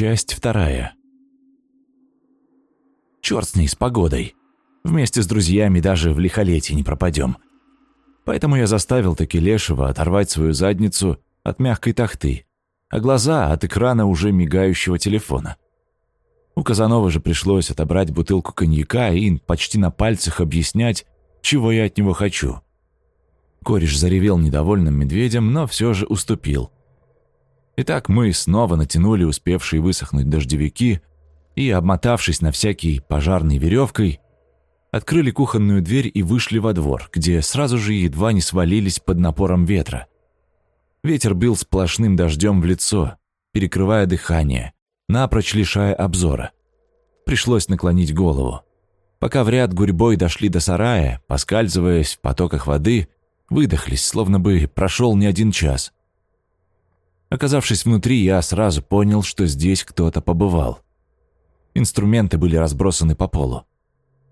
Часть вторая. Черт с ней, с погодой. Вместе с друзьями даже в лихолетие не пропадем. Поэтому я заставил таки Лешего оторвать свою задницу от мягкой тахты, а глаза от экрана уже мигающего телефона. У Казанова же пришлось отобрать бутылку коньяка и почти на пальцах объяснять, чего я от него хочу. Кореш заревел недовольным медведем, но все же уступил. Итак, мы снова натянули успевшие высохнуть дождевики и, обмотавшись на всякий пожарной веревкой, открыли кухонную дверь и вышли во двор, где сразу же едва не свалились под напором ветра. Ветер бил сплошным дождем в лицо, перекрывая дыхание, напрочь лишая обзора. Пришлось наклонить голову. Пока в ряд гурьбой дошли до сарая, поскальзываясь в потоках воды, выдохлись, словно бы прошел не один час. Оказавшись внутри, я сразу понял, что здесь кто-то побывал. Инструменты были разбросаны по полу.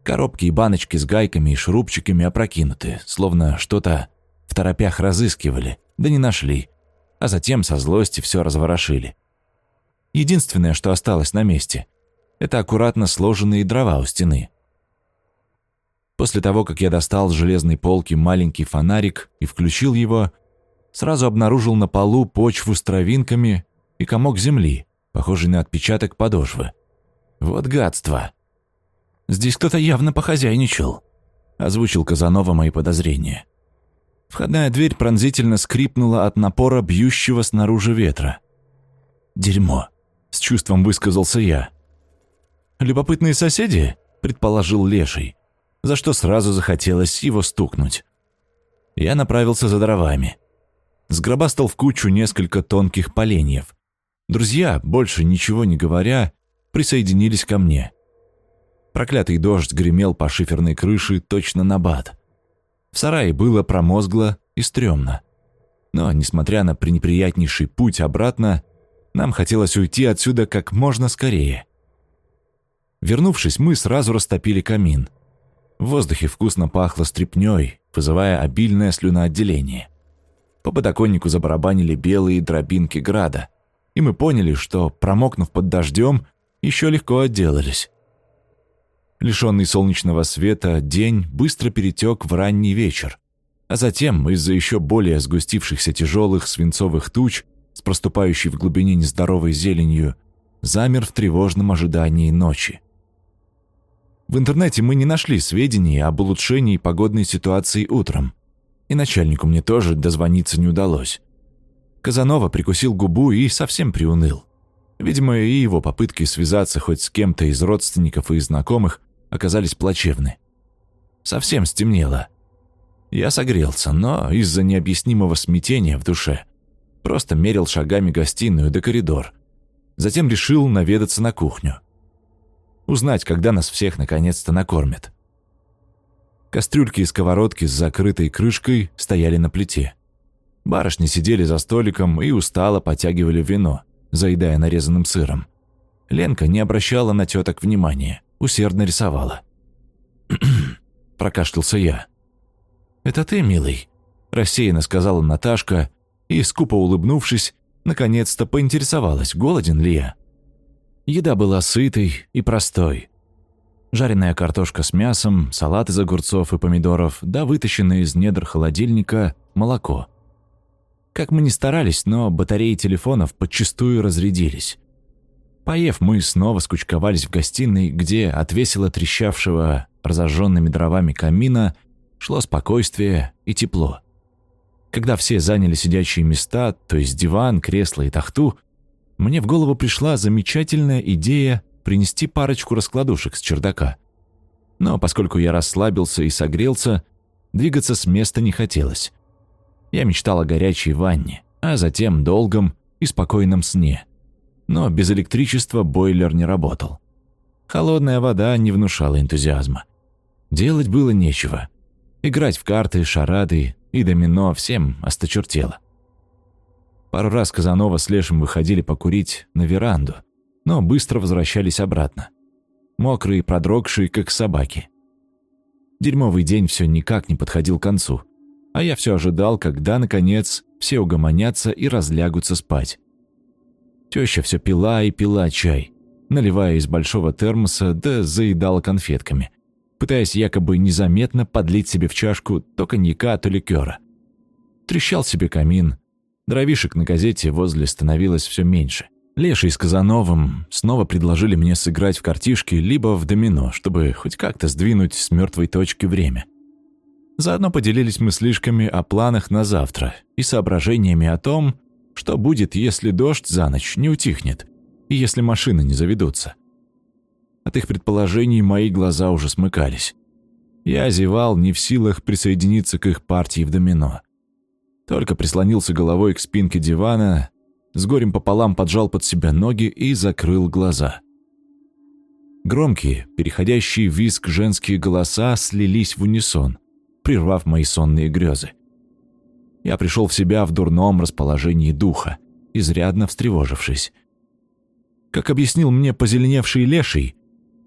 Коробки и баночки с гайками и шурупчиками опрокинуты, словно что-то в торопях разыскивали, да не нашли, а затем со злости все разворошили. Единственное, что осталось на месте, это аккуратно сложенные дрова у стены. После того, как я достал с железной полки маленький фонарик и включил его, сразу обнаружил на полу почву с травинками и комок земли, похожий на отпечаток подошвы. Вот гадство! Здесь кто-то явно похозяйничал», – озвучил Казанова мои подозрения. Входная дверь пронзительно скрипнула от напора бьющего снаружи ветра. «Дерьмо», – с чувством высказался я. «Любопытные соседи?» – предположил Леший, за что сразу захотелось его стукнуть. Я направился за дровами. Сгробастал в кучу несколько тонких поленьев. Друзья, больше ничего не говоря, присоединились ко мне – Проклятый дождь гремел по шиферной крыше точно на бат. В сарае было промозгло и стрёмно. Но, несмотря на пренеприятнейший путь обратно, нам хотелось уйти отсюда как можно скорее. Вернувшись, мы сразу растопили камин. В воздухе вкусно пахло стрепнёй, вызывая обильное слюноотделение. По подоконнику забарабанили белые дробинки града, и мы поняли, что, промокнув под дождем, еще легко отделались. Лишенный солнечного света, день быстро перетек в ранний вечер. А затем, из-за еще более сгустившихся тяжелых свинцовых туч, с проступающей в глубине нездоровой зеленью, замер в тревожном ожидании ночи. В интернете мы не нашли сведений об улучшении погодной ситуации утром. И начальнику мне тоже дозвониться не удалось. Казанова прикусил губу и совсем приуныл. Видимо, и его попытки связаться хоть с кем-то из родственников и знакомых оказались плачевны. Совсем стемнело. Я согрелся, но из-за необъяснимого смятения в душе просто мерил шагами гостиную до коридор. Затем решил наведаться на кухню. Узнать, когда нас всех наконец-то накормят. Кастрюльки и сковородки с закрытой крышкой стояли на плите. Барышни сидели за столиком и устало потягивали вино, заедая нарезанным сыром. Ленка не обращала на теток внимания усердно рисовала. прокашлялся я. «Это ты, милый?» – рассеянно сказала Наташка и, скупо улыбнувшись, наконец-то поинтересовалась, голоден ли я. Еда была сытой и простой. Жареная картошка с мясом, салат из огурцов и помидоров, да вытащенное из недр холодильника молоко. Как мы ни старались, но батареи телефонов подчастую разрядились. Поев, мы снова скучковались в гостиной, где от весело трещавшего разожженными дровами камина шло спокойствие и тепло. Когда все заняли сидячие места, то есть диван, кресло и тахту, мне в голову пришла замечательная идея принести парочку раскладушек с чердака. Но поскольку я расслабился и согрелся, двигаться с места не хотелось. Я мечтал о горячей ванне, а затем долгом и спокойном сне но без электричества бойлер не работал. Холодная вода не внушала энтузиазма. Делать было нечего. Играть в карты, шарады и домино всем осточертело. Пару раз Казанова с Лешем выходили покурить на веранду, но быстро возвращались обратно. Мокрые, продрогшие, как собаки. Дерьмовый день все никак не подходил к концу, а я все ожидал, когда, наконец, все угомонятся и разлягутся спать. Теща все пила и пила чай, наливая из большого термоса, да заедала конфетками, пытаясь якобы незаметно подлить себе в чашку то коньяка, то ликера. Трещал себе камин, дровишек на газете возле становилось все меньше. Леший с Казановым снова предложили мне сыграть в картишки либо в домино, чтобы хоть как-то сдвинуть с мертвой точки время. Заодно поделились мыслишками о планах на завтра и соображениями о том, что будет, если дождь за ночь не утихнет и если машины не заведутся. От их предположений мои глаза уже смыкались. Я зевал, не в силах присоединиться к их партии в домино. Только прислонился головой к спинке дивана, с горем пополам поджал под себя ноги и закрыл глаза. Громкие, переходящие в визг женские голоса слились в унисон, прервав мои сонные грезы. Я пришел в себя в дурном расположении духа, изрядно встревожившись. Как объяснил мне позеленевший леший,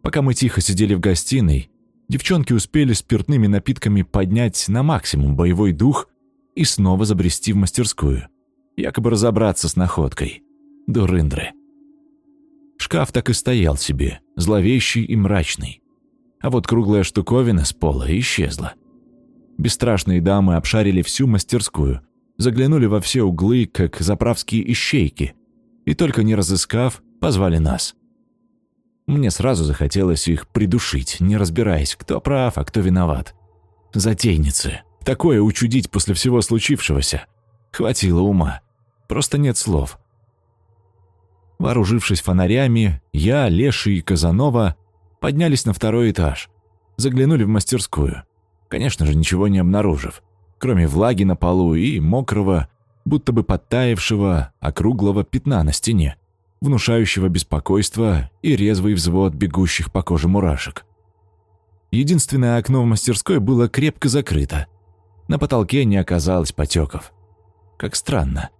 пока мы тихо сидели в гостиной, девчонки успели спиртными напитками поднять на максимум боевой дух и снова забрести в мастерскую, якобы разобраться с находкой. Дурындры. Шкаф так и стоял себе, зловещий и мрачный. А вот круглая штуковина с пола исчезла. Бесстрашные дамы обшарили всю мастерскую, заглянули во все углы, как заправские ищейки, и только не разыскав, позвали нас. Мне сразу захотелось их придушить, не разбираясь, кто прав, а кто виноват. Затейницы. Такое учудить после всего случившегося. Хватило ума. Просто нет слов. Вооружившись фонарями, я, Леший и Казанова поднялись на второй этаж, заглянули в мастерскую конечно же, ничего не обнаружив, кроме влаги на полу и мокрого, будто бы подтаявшего, округлого пятна на стене, внушающего беспокойство и резвый взвод бегущих по коже мурашек. Единственное окно в мастерской было крепко закрыто. На потолке не оказалось потеков. Как странно.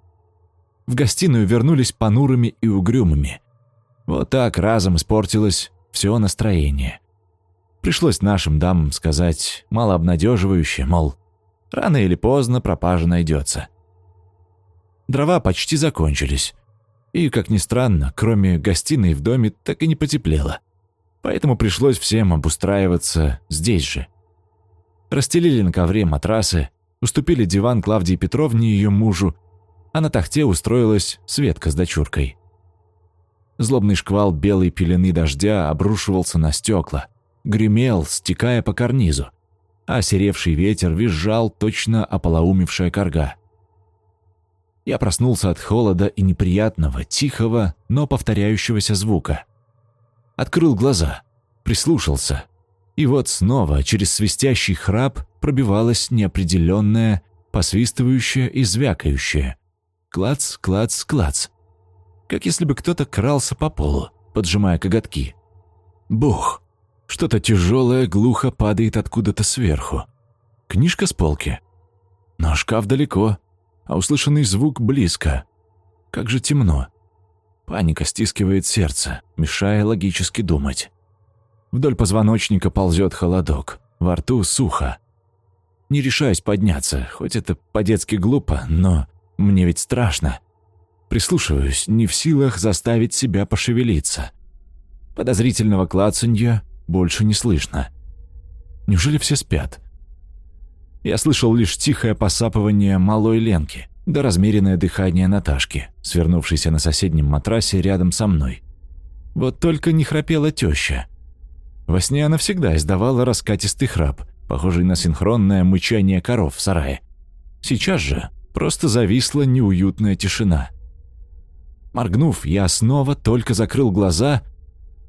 В гостиную вернулись понурыми и угрюмыми. Вот так разом испортилось все настроение. Пришлось нашим дамам сказать малообнадеживающе, мол, рано или поздно пропажа найдется. Дрова почти закончились. И, как ни странно, кроме гостиной в доме так и не потеплело. Поэтому пришлось всем обустраиваться здесь же. Расстелили на ковре матрасы, уступили диван Клавдии Петровне и ее мужу, а на тахте устроилась Светка с дочуркой. Злобный шквал белой пелены дождя обрушивался на стекла, гремел, стекая по карнизу, а серевший ветер визжал точно ополоумевшая корга. Я проснулся от холода и неприятного, тихого, но повторяющегося звука. Открыл глаза, прислушался, и вот снова через свистящий храп пробивалось неопределенное, посвистывающее и звякающее. Клац, клац, клац. Как если бы кто-то крался по полу, поджимая коготки. Бух! Что-то тяжелое глухо падает откуда-то сверху. Книжка с полки. Но шкаф далеко, а услышанный звук близко. Как же темно. Паника стискивает сердце, мешая логически думать. Вдоль позвоночника ползет холодок, во рту сухо. Не решаюсь подняться, хоть это по-детски глупо, но мне ведь страшно. Прислушиваюсь, не в силах заставить себя пошевелиться. Подозрительного клацанья больше не слышно. Неужели все спят? Я слышал лишь тихое посапывание малой Ленки, да размеренное дыхание Наташки, свернувшейся на соседнем матрасе рядом со мной. Вот только не храпела теща. Во сне она всегда издавала раскатистый храп, похожий на синхронное мычание коров в сарае. Сейчас же просто зависла неуютная тишина. Моргнув, я снова только закрыл глаза,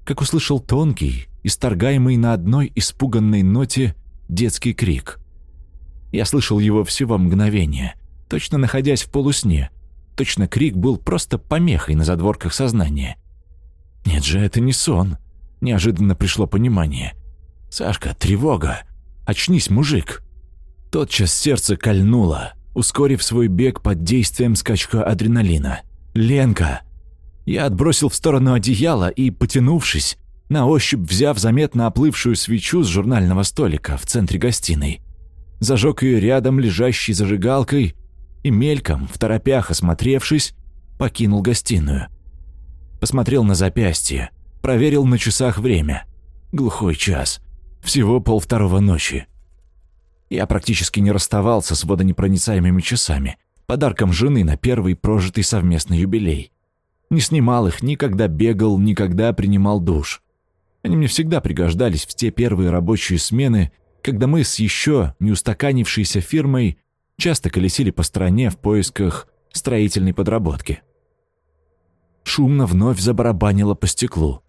как услышал тонкий, исторгаемый на одной испуганной ноте детский крик. Я слышал его всего мгновение, точно находясь в полусне. Точно крик был просто помехой на задворках сознания. Нет же, это не сон. Неожиданно пришло понимание. «Сашка, тревога! Очнись, мужик!» Тотчас сердце кольнуло, ускорив свой бег под действием скачка адреналина. «Ленка!» Я отбросил в сторону одеяло и, потянувшись, на ощупь взяв заметно оплывшую свечу с журнального столика в центре гостиной. Зажег ее рядом лежащей зажигалкой и мельком, в торопях осмотревшись, покинул гостиную. Посмотрел на запястье, проверил на часах время. Глухой час. Всего полвторого ночи. Я практически не расставался с водонепроницаемыми часами, подарком жены на первый прожитый совместный юбилей. Не снимал их никогда бегал, никогда принимал душ. Они мне всегда пригождались в те первые рабочие смены, когда мы с еще не устаканившейся фирмой часто колесили по стране в поисках строительной подработки. Шумно вновь забарабанило по стеклу.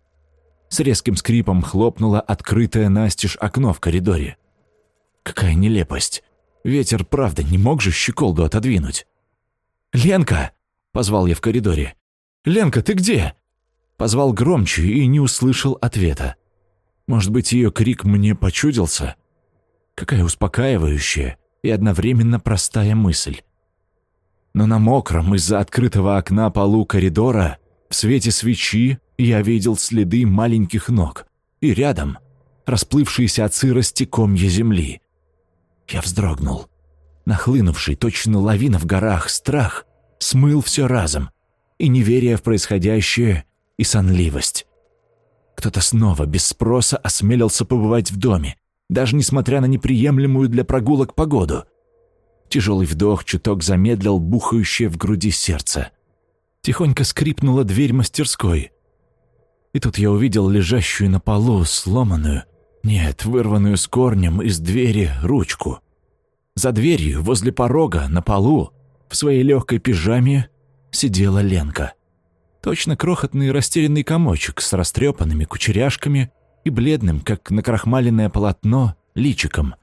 С резким скрипом хлопнуло открытое настежь окно в коридоре. Какая нелепость. Ветер, правда, не мог же щеколду отодвинуть. «Ленка!» — позвал я в коридоре. «Ленка, ты где?» Позвал громче и не услышал ответа. Может быть, ее крик мне почудился? Какая успокаивающая и одновременно простая мысль. Но на мокром из-за открытого окна полу коридора в свете свечи я видел следы маленьких ног и рядом расплывшиеся от сырости комья земли. Я вздрогнул. Нахлынувший, точно лавина в горах, страх смыл все разом, и неверие в происходящее, и сонливость. Кто-то снова без спроса осмелился побывать в доме, даже несмотря на неприемлемую для прогулок погоду. Тяжелый вдох чуток замедлил бухающее в груди сердце. Тихонько скрипнула дверь мастерской. И тут я увидел лежащую на полу сломанную, нет, вырванную с корнем из двери ручку. За дверью, возле порога, на полу, в своей легкой пижаме, сидела Ленка. Точно крохотный растерянный комочек с растрепанными кучеряшками и бледным, как накрахмаленное полотно, личиком.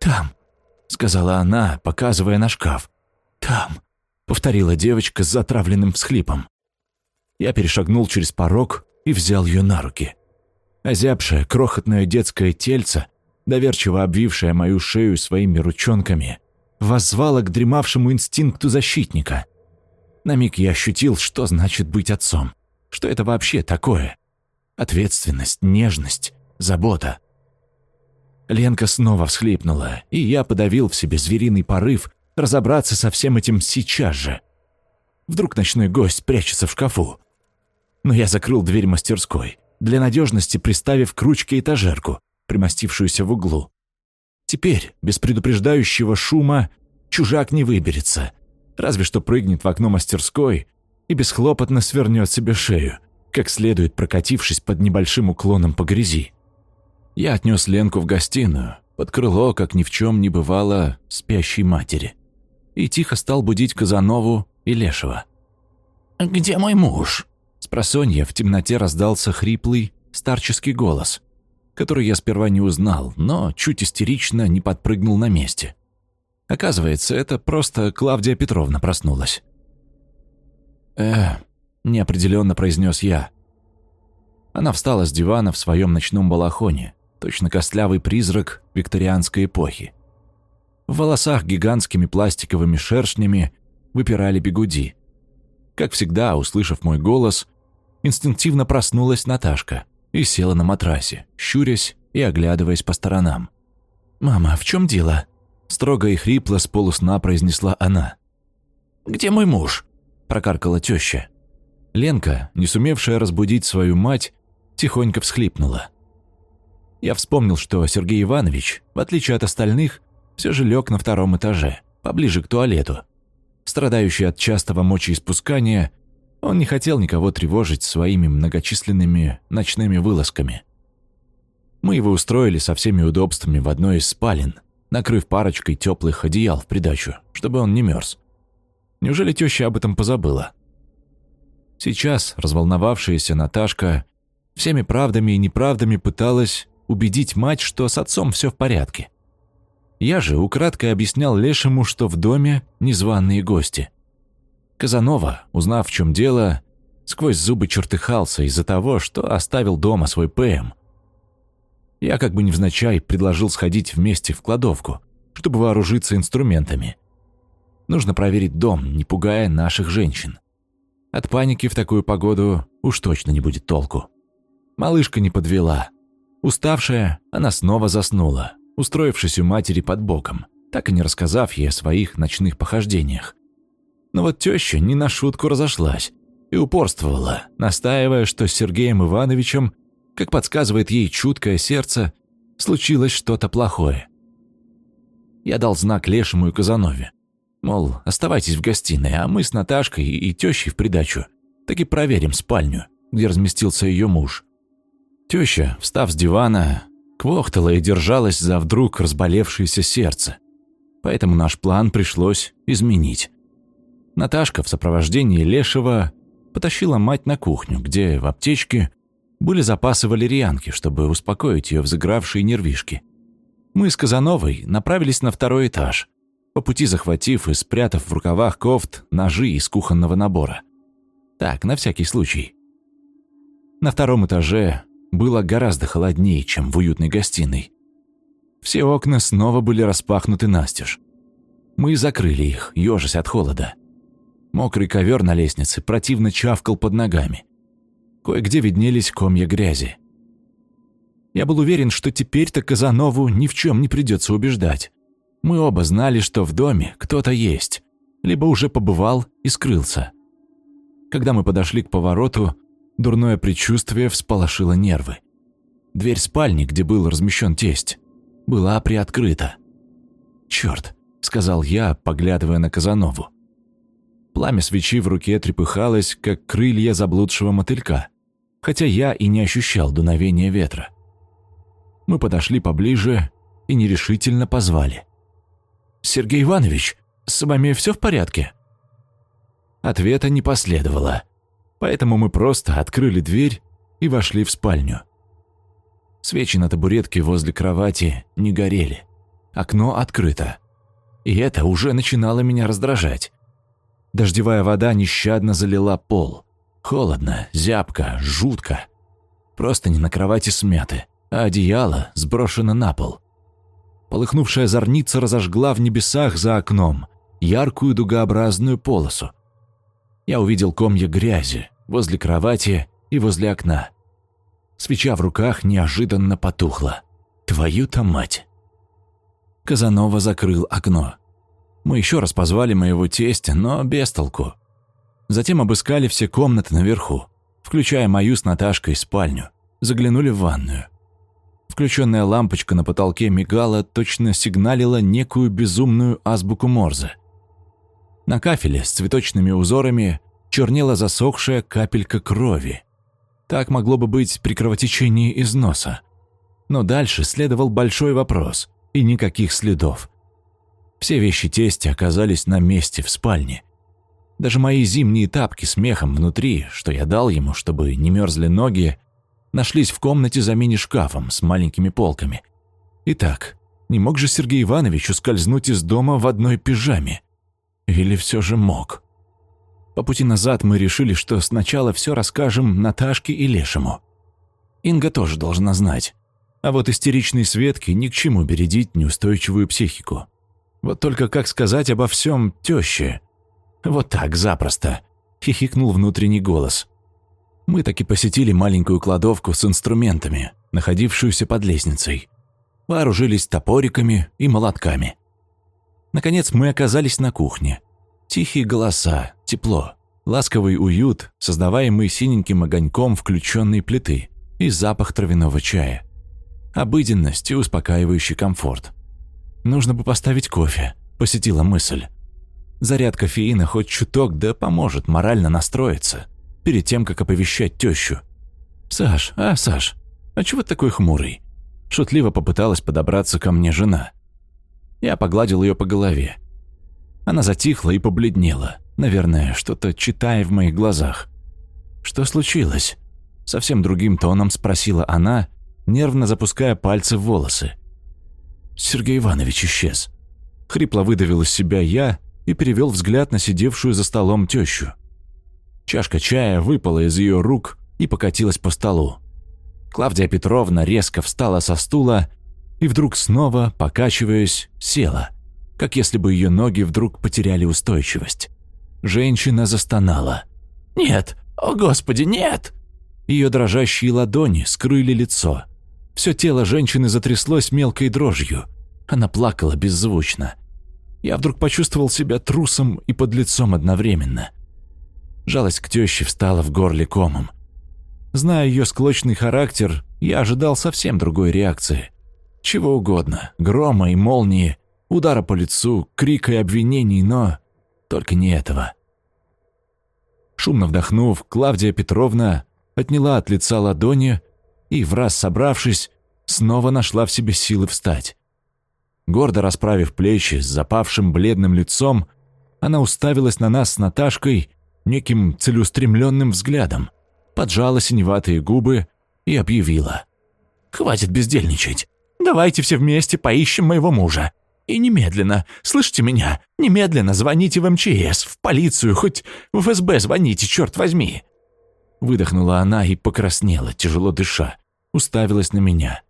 «Там», — сказала она, показывая на шкаф. «Там», — повторила девочка с затравленным всхлипом. Я перешагнул через порог и взял ее на руки. Озябшее, крохотное детское тельце, доверчиво обвившее мою шею своими ручонками, воззвало к дремавшему инстинкту защитника. На миг я ощутил, что значит быть отцом. Что это вообще такое? Ответственность, нежность, забота. Ленка снова всхлипнула, и я подавил в себе звериный порыв разобраться со всем этим сейчас же. Вдруг ночной гость прячется в шкафу. Но я закрыл дверь мастерской, для надежности приставив к ручке этажерку, примостившуюся в углу. Теперь, без предупреждающего шума, чужак не выберется, разве что прыгнет в окно мастерской и бесхлопотно свернет себе шею, как следует прокатившись под небольшим уклоном по грязи. Я отнес Ленку в гостиную, под крыло, как ни в чем не бывало, спящей матери. И тихо стал будить Казанову и Лешего. «Где мой муж?» С просонья в темноте раздался хриплый, старческий голос, который я сперва не узнал, но чуть истерично не подпрыгнул на месте. Оказывается, это просто Клавдия Петровна проснулась. «Э, неопределенно произнес я. Она встала с дивана в своем ночном балахоне, точно костлявый призрак викторианской эпохи. В волосах гигантскими пластиковыми шершнями выпирали бегуди. Как всегда, услышав мой голос, инстинктивно проснулась Наташка и села на матрасе, щурясь и оглядываясь по сторонам. «Мама, в чем дело?» Строго и хрипло с полусна произнесла она. «Где мой муж?» – прокаркала теща. Ленка, не сумевшая разбудить свою мать, тихонько всхлипнула. Я вспомнил, что Сергей Иванович, в отличие от остальных, все же лег на втором этаже, поближе к туалету. Страдающий от частого мочеиспускания, он не хотел никого тревожить своими многочисленными ночными вылазками. Мы его устроили со всеми удобствами в одной из спален, накрыв парочкой теплых одеял в придачу, чтобы он не мерз. Неужели теща об этом позабыла? Сейчас разволновавшаяся Наташка всеми правдами и неправдами пыталась убедить мать, что с отцом все в порядке. Я же украдкой объяснял Лешему, что в доме незваные гости. Казанова, узнав, в чем дело, сквозь зубы чертыхался из-за того, что оставил дома свой ПМ. Я как бы невзначай предложил сходить вместе в кладовку, чтобы вооружиться инструментами. Нужно проверить дом, не пугая наших женщин. От паники в такую погоду уж точно не будет толку. Малышка не подвела. Уставшая, она снова заснула, устроившись у матери под боком, так и не рассказав ей о своих ночных похождениях. Но вот теща не на шутку разошлась. и упорствовала, настаивая, что с Сергеем Ивановичем, как подсказывает ей чуткое сердце, случилось что-то плохое. Я дал знак Лешему и Казанове. Мол, оставайтесь в гостиной, а мы с Наташкой и тещей в придачу таки проверим спальню, где разместился ее муж. Теща, встав с дивана, квохтала и держалась за вдруг разболевшееся сердце. Поэтому наш план пришлось изменить. Наташка в сопровождении Лешего потащила мать на кухню, где в аптечке были запасы валерьянки, чтобы успокоить ее взыгравшие нервишки. Мы с Казановой направились на второй этаж, по пути захватив и спрятав в рукавах кофт ножи из кухонного набора. Так, на всякий случай. На втором этаже было гораздо холоднее, чем в уютной гостиной. Все окна снова были распахнуты настежь. Мы закрыли их, ежась от холода. Мокрый ковер на лестнице противно чавкал под ногами. Кое-где виднелись комья грязи. Я был уверен, что теперь-то Казанову ни в чем не придется убеждать. Мы оба знали, что в доме кто-то есть, либо уже побывал и скрылся. Когда мы подошли к повороту, дурное предчувствие всполошило нервы. Дверь спальни, где был размещен тесть, была приоткрыта. «Черт», — сказал я, поглядывая на Казанову. Пламя свечи в руке трепыхалось, как крылья заблудшего мотылька, хотя я и не ощущал дуновения ветра. Мы подошли поближе и нерешительно позвали. «Сергей Иванович, с вами все в порядке?» Ответа не последовало, поэтому мы просто открыли дверь и вошли в спальню. Свечи на табуретке возле кровати не горели. Окно открыто. И это уже начинало меня раздражать. Дождевая вода нещадно залила пол. Холодно, зябко, жутко. Просто не на кровати смяты, а одеяло сброшено на пол. Полыхнувшая зорница разожгла в небесах за окном яркую дугообразную полосу. Я увидел комья грязи возле кровати и возле окна. Свеча в руках неожиданно потухла. Твою-то мать! Казанова закрыл окно. Мы еще раз позвали моего тестя, но без толку. Затем обыскали все комнаты наверху, включая мою с Наташкой спальню. Заглянули в ванную. Включенная лампочка на потолке мигала, точно сигналила некую безумную азбуку Морзе. На кафеле с цветочными узорами чернела засохшая капелька крови. Так могло бы быть при кровотечении из носа. Но дальше следовал большой вопрос, и никаких следов. Все вещи тестя оказались на месте в спальне. Даже мои зимние тапки с мехом внутри, что я дал ему, чтобы не мерзли ноги, нашлись в комнате за мини-шкафом с маленькими полками. Итак, не мог же Сергей Иванович ускользнуть из дома в одной пижаме? Или все же мог? По пути назад мы решили, что сначала все расскажем Наташке и Лешему. Инга тоже должна знать. А вот истеричной Светке ни к чему бередить неустойчивую психику. Вот только как сказать обо всем тёще? Вот так, запросто, хихикнул внутренний голос. Мы таки посетили маленькую кладовку с инструментами, находившуюся под лестницей. Вооружились топориками и молотками. Наконец мы оказались на кухне. Тихие голоса, тепло, ласковый уют, создаваемый синеньким огоньком включенной плиты и запах травяного чая. Обыденность и успокаивающий комфорт. Нужно бы поставить кофе, посетила мысль. Заряд кофеина хоть чуток, да поможет морально настроиться перед тем, как оповещать тещу. «Саш, а, Саш, а чего ты такой хмурый?» Шутливо попыталась подобраться ко мне жена. Я погладил ее по голове. Она затихла и побледнела, наверное, что-то читая в моих глазах. «Что случилось?» Совсем другим тоном спросила она, нервно запуская пальцы в волосы. Сергей Иванович исчез. Хрипло выдавил из себя я и перевел взгляд на сидевшую за столом тещу. Чашка чая выпала из ее рук и покатилась по столу. Клавдия Петровна резко встала со стула и вдруг снова, покачиваясь, села, как если бы ее ноги вдруг потеряли устойчивость. Женщина застонала. «Нет! О, Господи, нет!» Ее дрожащие ладони скрыли лицо. Все тело женщины затряслось мелкой дрожью. Она плакала беззвучно. Я вдруг почувствовал себя трусом и под лицом одновременно. Жалость к тёще встала в горле комом. Зная её склочный характер, я ожидал совсем другой реакции. Чего угодно, грома и молнии, удара по лицу, крика и обвинений, но только не этого. Шумно вдохнув, Клавдия Петровна отняла от лица ладони и, враз собравшись, снова нашла в себе силы встать. Гордо расправив плечи с запавшим бледным лицом, она уставилась на нас с Наташкой неким целеустремленным взглядом, поджала синеватые губы и объявила. «Хватит бездельничать. Давайте все вместе поищем моего мужа. И немедленно, слышите меня, немедленно звоните в МЧС, в полицию, хоть в ФСБ звоните, черт возьми!» Выдохнула она и покраснела, тяжело дыша, уставилась на меня.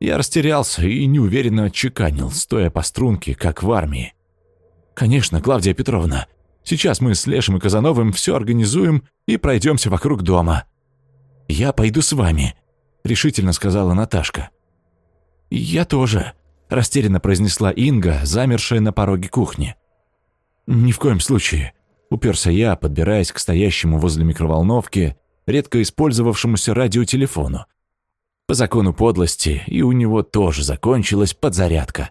Я растерялся и неуверенно отчеканил, стоя по струнке, как в армии. «Конечно, Клавдия Петровна, сейчас мы с Лешем и Казановым все организуем и пройдемся вокруг дома». «Я пойду с вами», — решительно сказала Наташка. «Я тоже», – растерянно произнесла Инга, замершая на пороге кухни. «Ни в коем случае», – уперся я, подбираясь к стоящему возле микроволновки, редко использовавшемуся радиотелефону. По закону подлости, и у него тоже закончилась подзарядка.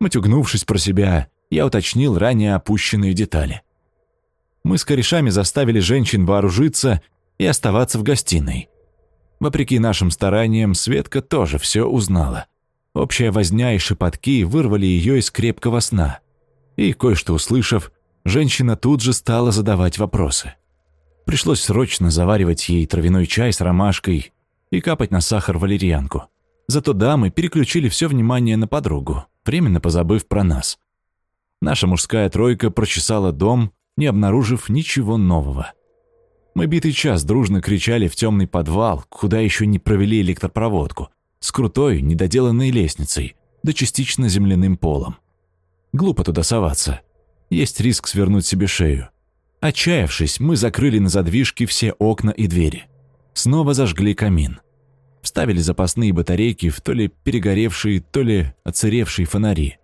Матюгнувшись про себя, я уточнил ранее опущенные детали. Мы с корешами заставили женщин вооружиться и оставаться в гостиной. Вопреки нашим стараниям, Светка тоже все узнала. Общая возня и шепотки вырвали ее из крепкого сна. И, кое-что услышав, женщина тут же стала задавать вопросы. Пришлось срочно заваривать ей травяной чай с ромашкой и капать на сахар валерьянку. Зато дамы переключили все внимание на подругу, временно позабыв про нас. Наша мужская тройка прочесала дом, не обнаружив ничего нового. Мы битый час дружно кричали в темный подвал, куда еще не провели электропроводку, с крутой, недоделанной лестницей, да частично земляным полом. Глупо туда соваться. Есть риск свернуть себе шею. Отчаявшись, мы закрыли на задвижке все окна и двери. Снова зажгли камин. Вставили запасные батарейки в то ли перегоревшие, то ли оцаревшие фонари.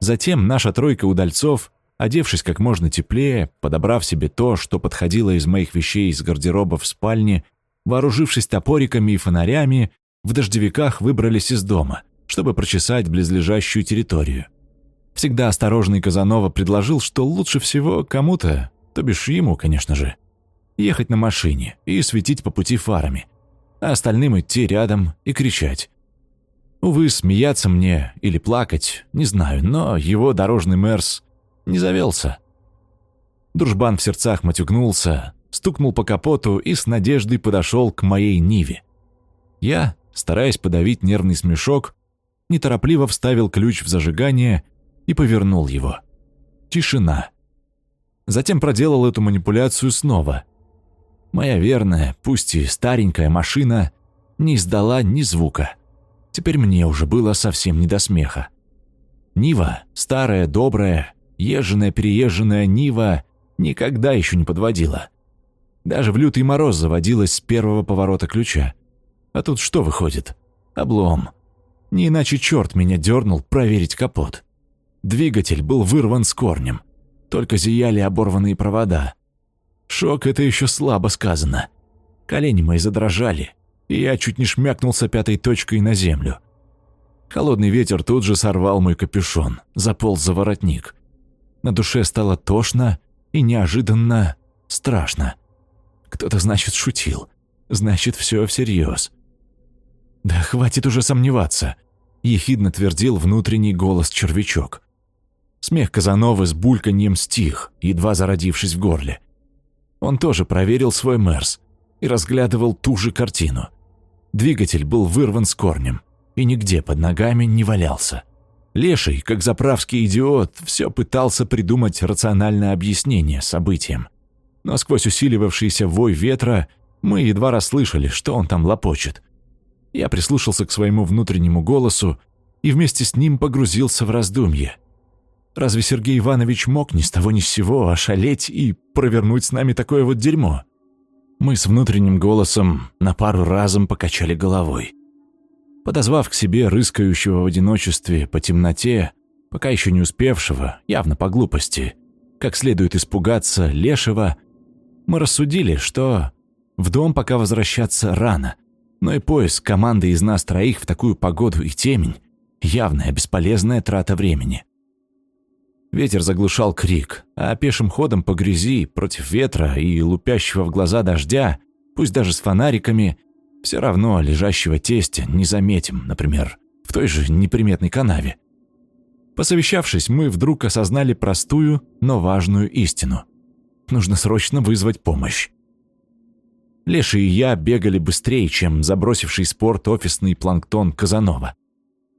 Затем наша тройка удальцов, одевшись как можно теплее, подобрав себе то, что подходило из моих вещей из гардероба в спальне, вооружившись топориками и фонарями, в дождевиках выбрались из дома, чтобы прочесать близлежащую территорию. Всегда осторожный Казанова предложил, что лучше всего кому-то, то бишь ему, конечно же, ехать на машине и светить по пути фарами, а остальным идти рядом и кричать. Увы, смеяться мне или плакать, не знаю, но его дорожный мэрс не завелся. Дружбан в сердцах матюгнулся, стукнул по капоту и с надеждой подошел к моей Ниве. Я, стараясь подавить нервный смешок, неторопливо вставил ключ в зажигание и повернул его. Тишина. Затем проделал эту манипуляцию снова. Моя верная, пусть и старенькая машина не издала ни звука. Теперь мне уже было совсем не до смеха. Нива, старая, добрая, езженная-переезженная Нива, никогда еще не подводила. Даже в лютый мороз заводилась с первого поворота ключа. А тут что выходит? Облом. Не иначе черт меня дернул проверить капот. Двигатель был вырван с корнем. Только зияли оборванные провода. Шок — это еще слабо сказано. Колени мои задрожали, и я чуть не шмякнулся пятой точкой на землю. Холодный ветер тут же сорвал мой капюшон, заполз за воротник. На душе стало тошно и неожиданно страшно. Кто-то, значит, шутил. Значит, все всерьез. «Да хватит уже сомневаться», – ехидно твердил внутренний голос червячок. Смех Казановы с бульканьем стих, едва зародившись в горле. Он тоже проверил свой Мерс и разглядывал ту же картину. Двигатель был вырван с корнем и нигде под ногами не валялся. Леший, как заправский идиот, все пытался придумать рациональное объяснение событиям. Но сквозь усиливавшийся вой ветра мы едва расслышали, что он там лопочет. Я прислушался к своему внутреннему голосу и вместе с ним погрузился в раздумье. Разве Сергей Иванович мог ни с того ни с сего ошалеть и провернуть с нами такое вот дерьмо? Мы с внутренним голосом на пару разом покачали головой. Подозвав к себе рыскающего в одиночестве по темноте, пока еще не успевшего, явно по глупости, как следует испугаться Лешего, мы рассудили, что в дом пока возвращаться рано, но и поиск команды из нас троих в такую погоду и темень – явная бесполезная трата времени. Ветер заглушал крик, а пешим ходом по грязи, против ветра и лупящего в глаза дождя, пусть даже с фонариками, все равно лежащего тестя не заметим, например, в той же неприметной канаве. Посовещавшись, мы вдруг осознали простую, но важную истину. Нужно срочно вызвать помощь. Леша и я бегали быстрее, чем забросивший спорт офисный планктон Казанова.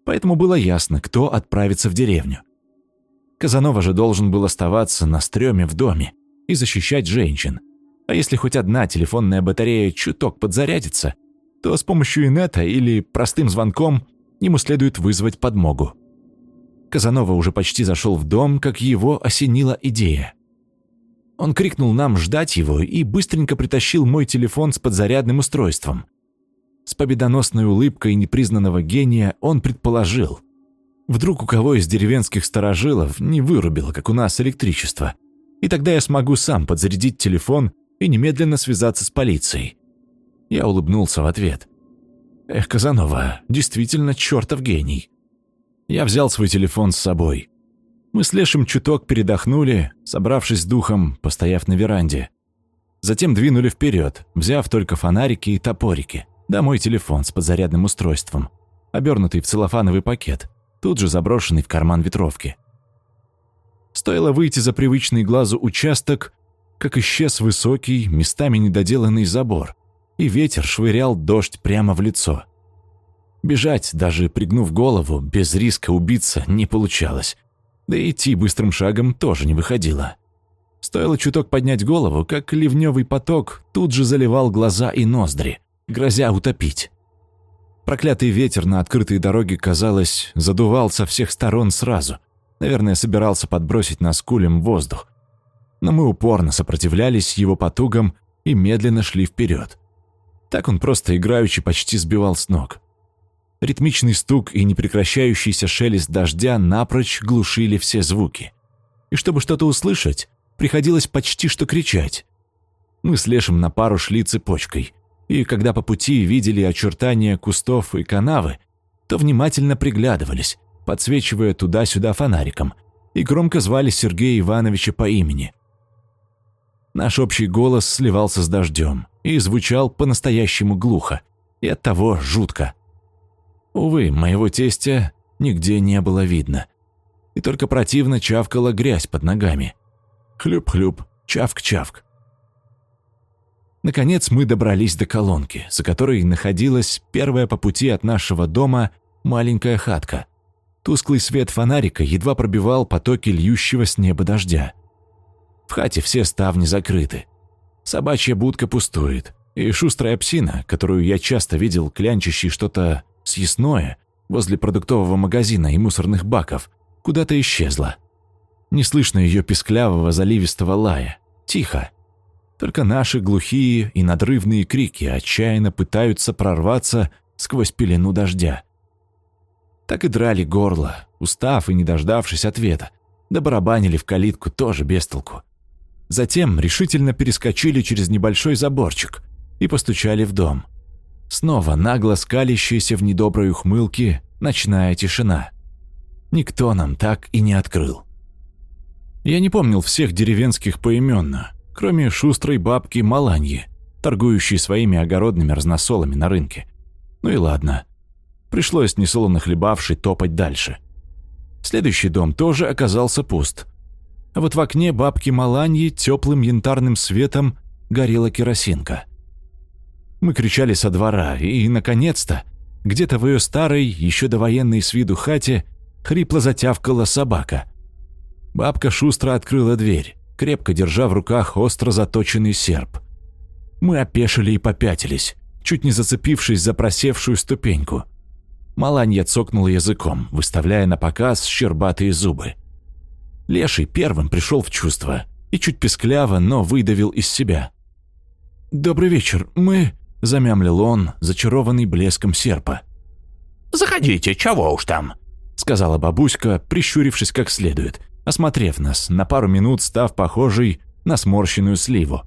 Поэтому было ясно, кто отправится в деревню. Казанова же должен был оставаться на стреме в доме и защищать женщин. А если хоть одна телефонная батарея чуток подзарядится, то с помощью инета или простым звонком ему следует вызвать подмогу. Казанова уже почти зашел в дом, как его осенила идея. Он крикнул нам ждать его и быстренько притащил мой телефон с подзарядным устройством. С победоносной улыбкой непризнанного гения он предположил. Вдруг у кого из деревенских старожилов не вырубило, как у нас, электричество. И тогда я смогу сам подзарядить телефон и немедленно связаться с полицией. Я улыбнулся в ответ. Эх, Казанова, действительно чертов гений. Я взял свой телефон с собой. Мы с Лешим чуток передохнули, собравшись с духом, постояв на веранде. Затем двинули вперед, взяв только фонарики и топорики, да мой телефон с подзарядным устройством, обернутый в целлофановый пакет, тут же заброшенный в карман ветровки. Стоило выйти за привычный глазу участок, как исчез высокий, местами недоделанный забор, и ветер швырял дождь прямо в лицо – Бежать, даже пригнув голову, без риска убиться не получалось. Да и идти быстрым шагом тоже не выходило. Стоило чуток поднять голову, как ливневый поток тут же заливал глаза и ноздри, грозя утопить. Проклятый ветер на открытой дороге, казалось, задувал со всех сторон сразу. Наверное, собирался подбросить нас кулем воздух. Но мы упорно сопротивлялись его потугам и медленно шли вперед. Так он просто играючи почти сбивал с ног. Ритмичный стук и непрекращающийся шелест дождя напрочь глушили все звуки. И чтобы что-то услышать, приходилось почти что кричать. Мы с Лешим на пару шли цепочкой, и когда по пути видели очертания кустов и канавы, то внимательно приглядывались, подсвечивая туда-сюда фонариком, и громко звали Сергея Ивановича по имени. Наш общий голос сливался с дождем и звучал по-настоящему глухо, и оттого жутко. Увы, моего тестя нигде не было видно. И только противно чавкала грязь под ногами. Хлюп-хлюп, чавк-чавк. Наконец мы добрались до колонки, за которой находилась первая по пути от нашего дома маленькая хатка. Тусклый свет фонарика едва пробивал потоки льющего с неба дождя. В хате все ставни закрыты. Собачья будка пустует, и шустрая псина, которую я часто видел клянчащей что-то съестное возле продуктового магазина и мусорных баков куда-то исчезла. Не слышно ее песклявого заливистого лая. Тихо. Только наши глухие и надрывные крики отчаянно пытаются прорваться сквозь пелену дождя. Так и драли горло, устав и не дождавшись ответа, да барабанили в калитку тоже без толку. Затем решительно перескочили через небольшой заборчик и постучали в дом – Снова нагло скалящаяся в недоброй ухмылке ночная тишина. Никто нам так и не открыл. Я не помнил всех деревенских поименно, кроме шустрой бабки Маланьи, торгующей своими огородными разносолами на рынке. Ну и ладно. Пришлось несолоно хлебавший топать дальше. Следующий дом тоже оказался пуст. А вот в окне бабки Маланьи теплым янтарным светом горела керосинка – мы кричали со двора, и, наконец-то, где-то в ее старой, еще довоенной с виду хате, хрипло затявкала собака. Бабка шустро открыла дверь, крепко держа в руках остро заточенный серп. Мы опешили и попятились, чуть не зацепившись за просевшую ступеньку. Маланья цокнула языком, выставляя на показ щербатые зубы. Леший первым пришел в чувство и чуть пескляво, но выдавил из себя. «Добрый вечер, мы...» – замямлил он, зачарованный блеском серпа. «Заходите, чего уж там», – сказала бабуська, прищурившись как следует, осмотрев нас, на пару минут став похожей на сморщенную сливу.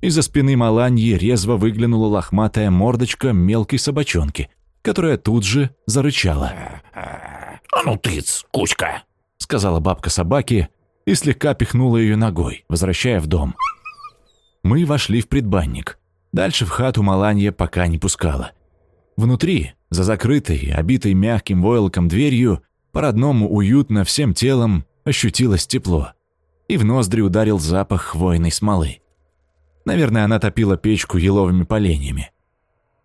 Из-за спины Маланьи резво выглянула лохматая мордочка мелкой собачонки, которая тут же зарычала. «А ну ты, кучка!» — сказала бабка собаки и слегка пихнула ее ногой, возвращая в дом. Мы вошли в предбанник. Дальше в хату Маланья пока не пускала. Внутри, за закрытой, обитой мягким войлоком дверью, по-родному уютно всем телом ощутилось тепло. И в ноздри ударил запах хвойной смолы. Наверное, она топила печку еловыми поленьями.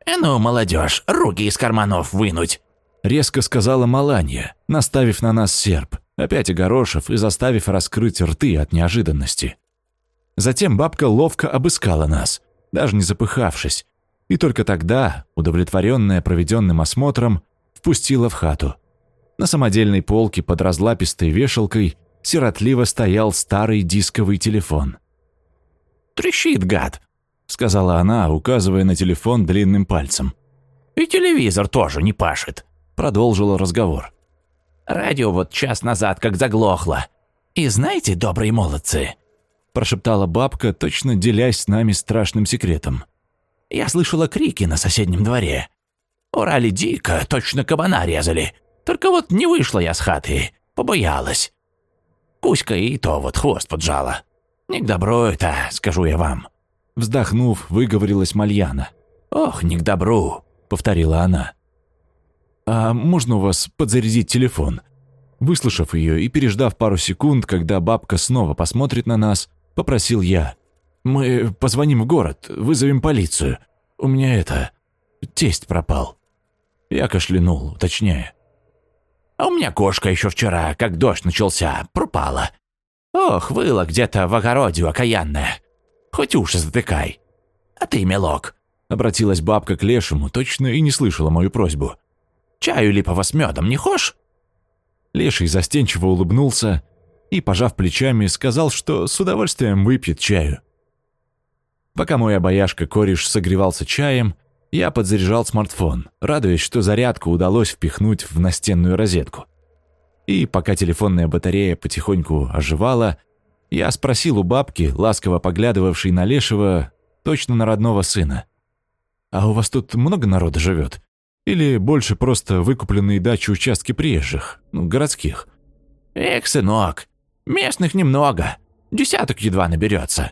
«Э ну, молодежь, руки из карманов вынуть!» Резко сказала Маланья, наставив на нас серп, опять огорошив и заставив раскрыть рты от неожиданности. Затем бабка ловко обыскала нас, даже не запыхавшись, и только тогда, удовлетворенная проведенным осмотром, впустила в хату. На самодельной полке под разлапистой вешалкой сиротливо стоял старый дисковый телефон. «Трещит, гад!» — сказала она, указывая на телефон длинным пальцем. «И телевизор тоже не пашет», — продолжила разговор. «Радио вот час назад как заглохло. И знаете, добрые молодцы, прошептала бабка, точно делясь с нами страшным секретом. «Я слышала крики на соседнем дворе. Урали дико, точно кабана резали. Только вот не вышла я с хаты, побоялась. Кузька и то вот хвост поджала. Не к добру это, скажу я вам». Вздохнув, выговорилась Мальяна. «Ох, не к добру», — повторила она. «А можно у вас подзарядить телефон?» Выслушав ее и переждав пару секунд, когда бабка снова посмотрит на нас, – попросил я. «Мы позвоним в город, вызовем полицию. У меня это... тесть пропал». Я кашлянул, уточняя. «А у меня кошка еще вчера, как дождь начался, пропала. Ох, выла где-то в огороде окаянная. Хоть уши затыкай. А ты, мелок?» Обратилась бабка к лешему, точно и не слышала мою просьбу. «Чаю липового с медом не хошь?» Леший застенчиво улыбнулся, и, пожав плечами, сказал, что с удовольствием выпьет чаю. Пока мой обаяшка кореш согревался чаем, я подзаряжал смартфон, радуясь, что зарядку удалось впихнуть в настенную розетку. И пока телефонная батарея потихоньку оживала, я спросил у бабки, ласково поглядывавшей на Лешего, точно на родного сына. «А у вас тут много народа живет? Или больше просто выкупленные дачи участки приезжих, ну, городских?» «Эх, сынок, Местных немного, десяток едва наберется.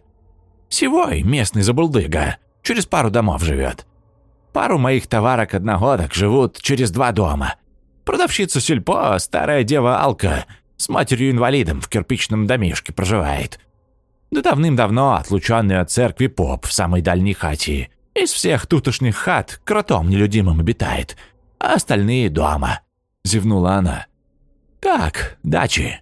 Севой, местный забулдыга, через пару домов живет. Пару моих товарок одногодок живут через два дома. Продавщица сельпо, старая дева Алка, с матерью-инвалидом в кирпичном домишке проживает. Да давным-давно отлученный от церкви поп в самой дальней хате. Из всех тутошних хат кротом нелюдимым обитает, а остальные дома», — зевнула она. «Так, дачи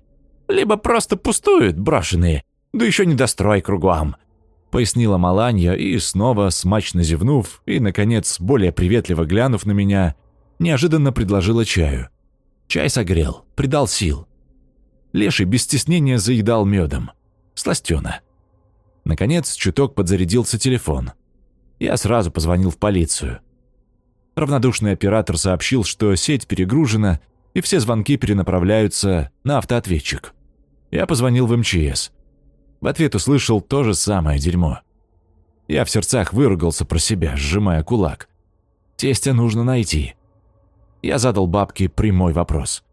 либо просто пустуют, брошенные, да еще недострой кругом», — пояснила Маланья и снова, смачно зевнув и, наконец, более приветливо глянув на меня, неожиданно предложила чаю. Чай согрел, придал сил. Леший без стеснения заедал медом. Сластена. Наконец, чуток подзарядился телефон. Я сразу позвонил в полицию. Равнодушный оператор сообщил, что сеть перегружена, и все звонки перенаправляются на автоответчик. Я позвонил в МЧС. В ответ услышал то же самое дерьмо. Я в сердцах выругался про себя, сжимая кулак. Тестя нужно найти. Я задал бабке прямой вопрос.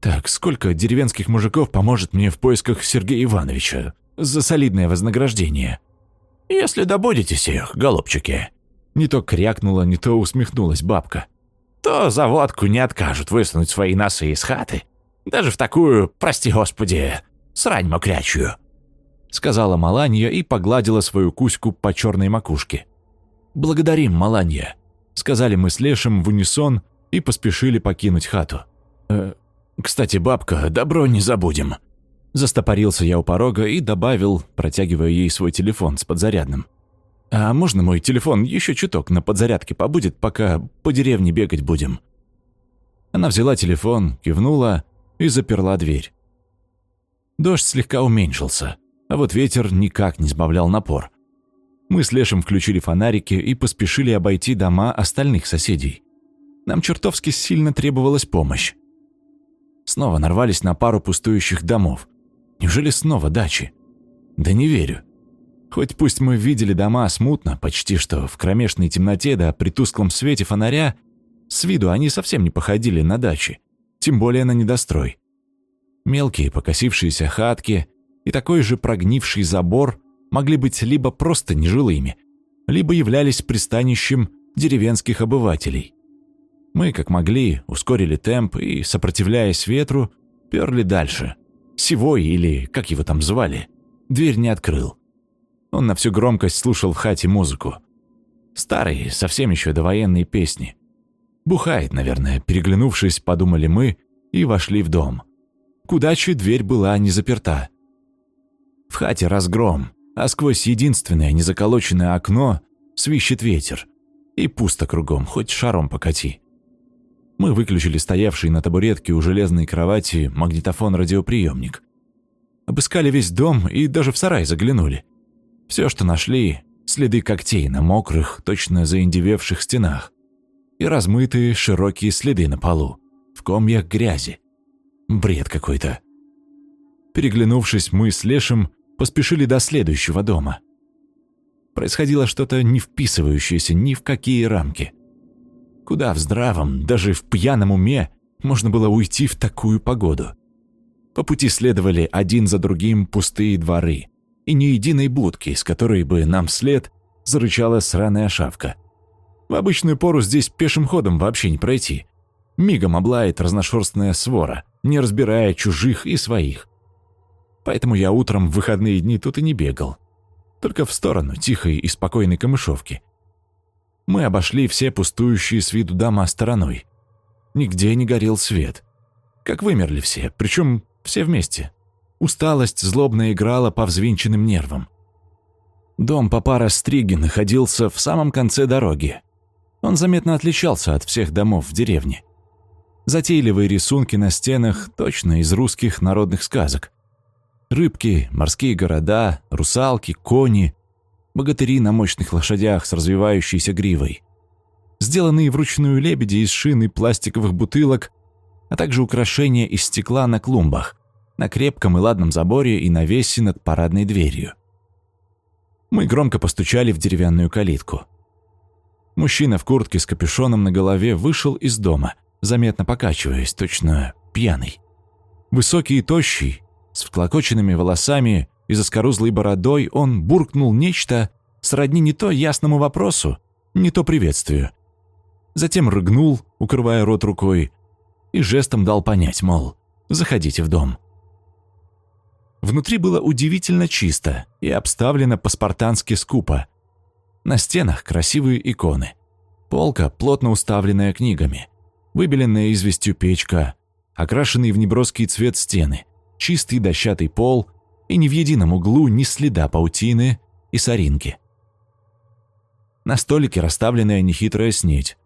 «Так, сколько деревенских мужиков поможет мне в поисках Сергея Ивановича за солидное вознаграждение?» «Если добудетесь их, голубчики», не то крякнула, не то усмехнулась бабка. «То за водку не откажут высунуть свои носы из хаты. Даже в такую, прости господи, срань мокрячую», — сказала Маланья и погладила свою куську по черной макушке. «Благодарим, Маланья», — сказали мы с Лешем в унисон и поспешили покинуть хату. «Э, «Кстати, бабка, добро не забудем». Застопорился я у порога и добавил, протягивая ей свой телефон с подзарядным. «А можно мой телефон еще чуток на подзарядке побудет, пока по деревне бегать будем?» Она взяла телефон, кивнула и заперла дверь. Дождь слегка уменьшился, а вот ветер никак не сбавлял напор. Мы с Лешем включили фонарики и поспешили обойти дома остальных соседей. Нам чертовски сильно требовалась помощь. Снова нарвались на пару пустующих домов. Неужели снова дачи? Да не верю. Хоть пусть мы видели дома смутно, почти что в кромешной темноте да при тусклом свете фонаря, с виду они совсем не походили на дачи, тем более на недострой. Мелкие покосившиеся хатки и такой же прогнивший забор могли быть либо просто нежилыми, либо являлись пристанищем деревенских обывателей. Мы, как могли, ускорили темп и, сопротивляясь ветру, перли дальше. Сивой, или как его там звали, дверь не открыл. Он на всю громкость слушал в хате музыку. Старые, совсем еще довоенные песни. Бухает, наверное, переглянувшись, подумали мы и вошли в дом. К удаче дверь была не заперта. В хате разгром, а сквозь единственное незаколоченное окно свищет ветер. И пусто кругом, хоть шаром покати. Мы выключили стоявший на табуретке у железной кровати магнитофон-радиоприемник. Обыскали весь дом и даже в сарай заглянули. Все, что нашли, следы когтей на мокрых, точно заиндевевших стенах и размытые широкие следы на полу, в комьях грязи. Бред какой-то. Переглянувшись, мы с Лешим поспешили до следующего дома. Происходило что-то не вписывающееся ни в какие рамки. Куда в здравом, даже в пьяном уме можно было уйти в такую погоду? По пути следовали один за другим пустые дворы и ни единой будки, с которой бы нам вслед зарычала сраная шавка. В обычную пору здесь пешим ходом вообще не пройти. Мигом облает разношерстная свора, не разбирая чужих и своих. Поэтому я утром в выходные дни тут и не бегал. Только в сторону тихой и спокойной камышовки – мы обошли все пустующие с виду дома стороной. Нигде не горел свет. Как вымерли все, причем все вместе. Усталость злобно играла по взвинченным нервам. Дом папара Стриги находился в самом конце дороги. Он заметно отличался от всех домов в деревне. Затейливые рисунки на стенах точно из русских народных сказок. Рыбки, морские города, русалки, кони, богатыри на мощных лошадях с развивающейся гривой, сделанные вручную лебеди из шин и пластиковых бутылок, а также украшения из стекла на клумбах, на крепком и ладном заборе и навесе над парадной дверью. Мы громко постучали в деревянную калитку. Мужчина в куртке с капюшоном на голове вышел из дома, заметно покачиваясь, точно пьяный. Высокий и тощий, с вклокоченными волосами и заскорузлой бородой он буркнул нечто сродни не то ясному вопросу, не то приветствию. Затем рыгнул, укрывая рот рукой, и жестом дал понять, мол, заходите в дом. Внутри было удивительно чисто и обставлено по-спартански скупо. На стенах красивые иконы. Полка, плотно уставленная книгами. Выбеленная известью печка, окрашенный в неброский цвет стены, чистый дощатый пол и ни в едином углу ни следа паутины и соринки. На столике расставленная нехитрая снедь.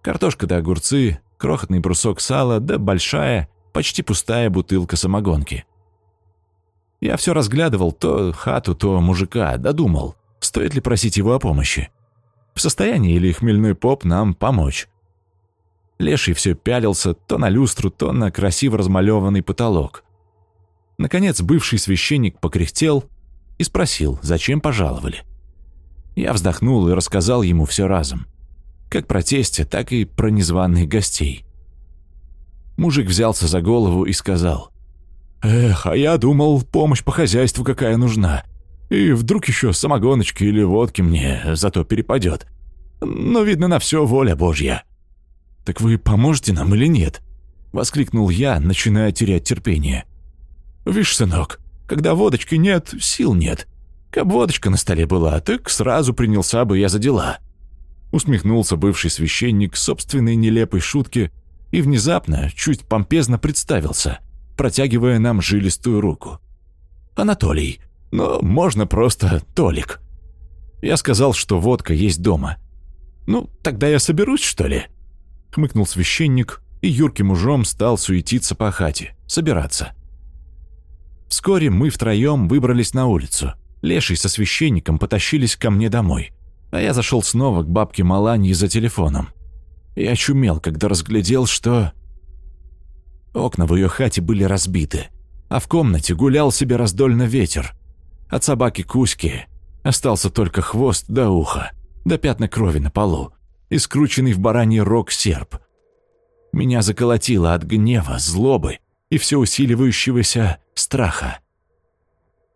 Картошка да огурцы, крохотный брусок сала да большая, почти пустая бутылка самогонки. Я все разглядывал то хату, то мужика, додумал, стоит ли просить его о помощи. В состоянии ли хмельной поп нам помочь? Леший все пялился то на люстру, то на красиво размалеванный потолок. Наконец бывший священник покряхтел и спросил, зачем пожаловали. Я вздохнул и рассказал ему все разом. Как про тестя, так и про незваных гостей. Мужик взялся за голову и сказал, «Эх, а я думал, помощь по хозяйству какая нужна. И вдруг еще самогоночки или водки мне зато перепадет. Но, видно, на все воля Божья». «Так вы поможете нам или нет?» — воскликнул я, начиная терять терпение. «Вишь, сынок, когда водочки нет, сил нет. Каб водочка на столе была, так сразу принялся бы я за дела». Усмехнулся бывший священник собственной нелепой шутки и внезапно, чуть помпезно представился, протягивая нам жилистую руку. «Анатолий, но можно просто Толик». Я сказал, что водка есть дома. «Ну, тогда я соберусь, что ли?» Хмыкнул священник, и юрким ужом стал суетиться по хате, собираться. Вскоре мы втроем выбрались на улицу. Леший со священником потащились ко мне домой, а я зашел снова к бабке Маланье за телефоном. Я очумел, когда разглядел, что... Окна в ее хате были разбиты. а в комнате гулял себе раздольно ветер. От собаки Кузьки остался только хвост до уха, до пятна крови на полу и скрученный в бараний рог серп. Меня заколотило от гнева, злобы и все усиливающегося страха.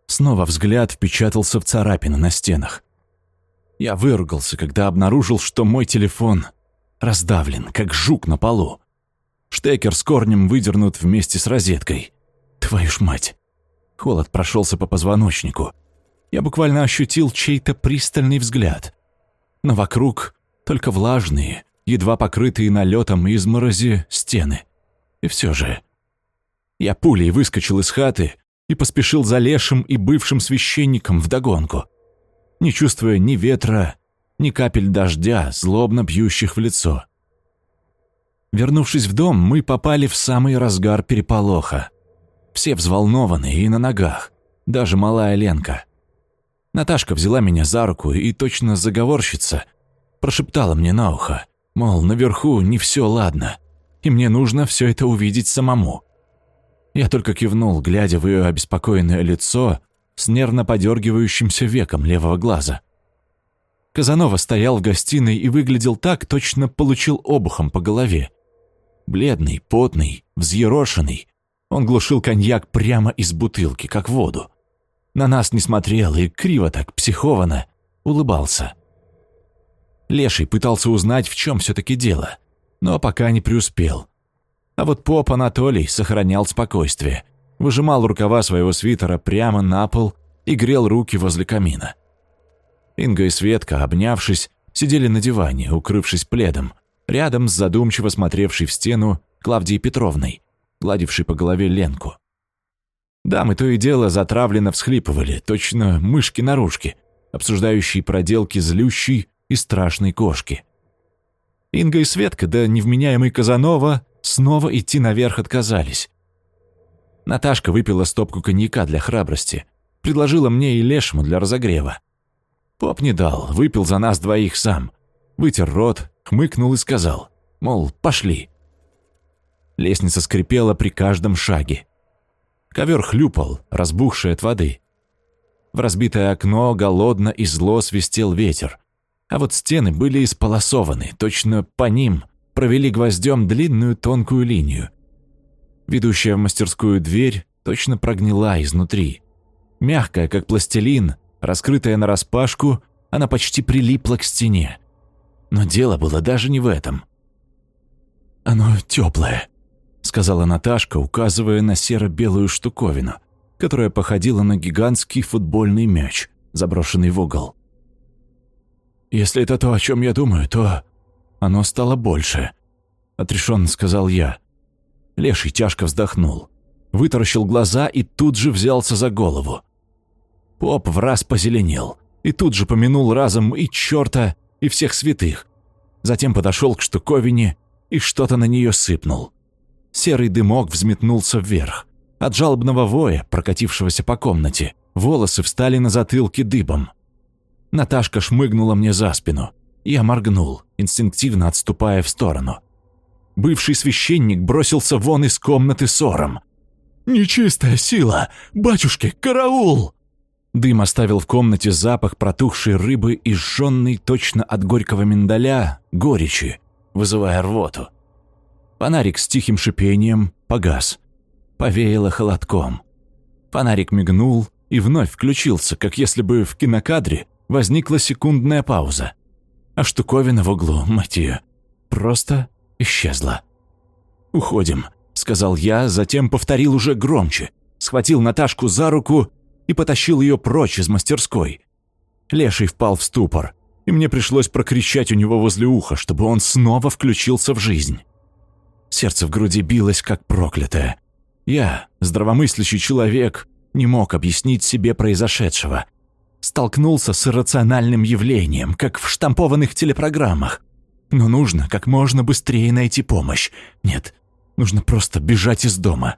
Снова взгляд впечатался в царапины на стенах. Я выругался, когда обнаружил, что мой телефон раздавлен, как жук на полу. Штекер с корнем выдернут вместе с розеткой. Твою ж мать! Холод прошелся по позвоночнику. Я буквально ощутил чей-то пристальный взгляд. Но вокруг только влажные, едва покрытые налетом изморози стены. И все же... Я пулей выскочил из хаты и поспешил за лешим и бывшим священником вдогонку, не чувствуя ни ветра, ни капель дождя, злобно бьющих в лицо. Вернувшись в дом, мы попали в самый разгар переполоха. Все взволнованы и на ногах, даже малая Ленка. Наташка взяла меня за руку и точно заговорщица прошептала мне на ухо, мол, наверху не все ладно, и мне нужно все это увидеть самому. Я только кивнул, глядя в ее обеспокоенное лицо с нервно подергивающимся веком левого глаза. Казанова стоял в гостиной и выглядел так, точно получил обухом по голове. Бледный, потный, взъерошенный, он глушил коньяк прямо из бутылки, как воду. На нас не смотрел и криво так, психованно, улыбался. Леший пытался узнать, в чем все-таки дело, но пока не преуспел. А вот поп Анатолий сохранял спокойствие, выжимал рукава своего свитера прямо на пол и грел руки возле камина. Инга и Светка, обнявшись, сидели на диване, укрывшись пледом, рядом с задумчиво смотревшей в стену Клавдией Петровной гладивший по голове Ленку. Дамы то и дело затравленно всхлипывали, точно мышки-наружки, обсуждающие проделки злющей и страшной кошки. Инга и Светка, да невменяемый Казанова, снова идти наверх отказались. Наташка выпила стопку коньяка для храбрости, предложила мне и Лешему для разогрева. Поп не дал, выпил за нас двоих сам, вытер рот, хмыкнул и сказал, мол, пошли. Лестница скрипела при каждом шаге. Ковер хлюпал, разбухший от воды. В разбитое окно голодно и зло свистел ветер. А вот стены были исполосованы, точно по ним провели гвоздем длинную тонкую линию. Ведущая в мастерскую дверь точно прогнила изнутри. Мягкая, как пластилин, раскрытая нараспашку, она почти прилипла к стене. Но дело было даже не в этом. «Оно теплое», сказала Наташка, указывая на серо-белую штуковину, которая походила на гигантский футбольный мяч, заброшенный в угол. «Если это то, о чем я думаю, то оно стало больше», — отрешенно сказал я. Леший тяжко вздохнул, вытаращил глаза и тут же взялся за голову. Поп в раз позеленел и тут же помянул разом и черта, и всех святых. Затем подошел к штуковине и что-то на нее сыпнул. Серый дымок взметнулся вверх. От жалобного воя, прокатившегося по комнате, волосы встали на затылке дыбом. Наташка шмыгнула мне за спину. Я моргнул, инстинктивно отступая в сторону. Бывший священник бросился вон из комнаты ссором. «Нечистая сила! Батюшки, караул!» Дым оставил в комнате запах протухшей рыбы и сжённой точно от горького миндаля горечи, вызывая рвоту. Фонарик с тихим шипением погас. Повеяло холодком. Фонарик мигнул и вновь включился, как если бы в кинокадре возникла секундная пауза. А штуковина в углу, мать ее, просто исчезла. «Уходим», — сказал я, затем повторил уже громче, схватил Наташку за руку и потащил ее прочь из мастерской. Леший впал в ступор, и мне пришлось прокричать у него возле уха, чтобы он снова включился в жизнь. Сердце в груди билось, как проклятое. Я, здравомыслящий человек, не мог объяснить себе произошедшего. Столкнулся с иррациональным явлением, как в штампованных телепрограммах. Но нужно как можно быстрее найти помощь. Нет, нужно просто бежать из дома.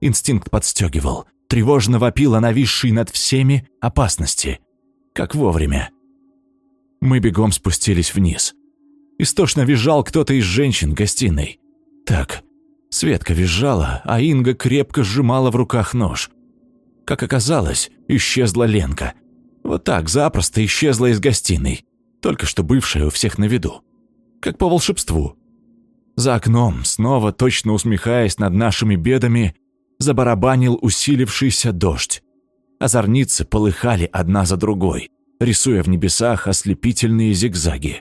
Инстинкт подстегивал, тревожно вопил о нависшей над всеми опасности. Как вовремя. Мы бегом спустились вниз. Истошно визжал кто-то из женщин гостиной. Так, Светка визжала, а Инга крепко сжимала в руках нож. Как оказалось, исчезла Ленка. Вот так запросто исчезла из гостиной, только что бывшая у всех на виду. Как по волшебству. За окном, снова точно усмехаясь над нашими бедами, забарабанил усилившийся дождь. Озорницы полыхали одна за другой, рисуя в небесах ослепительные зигзаги.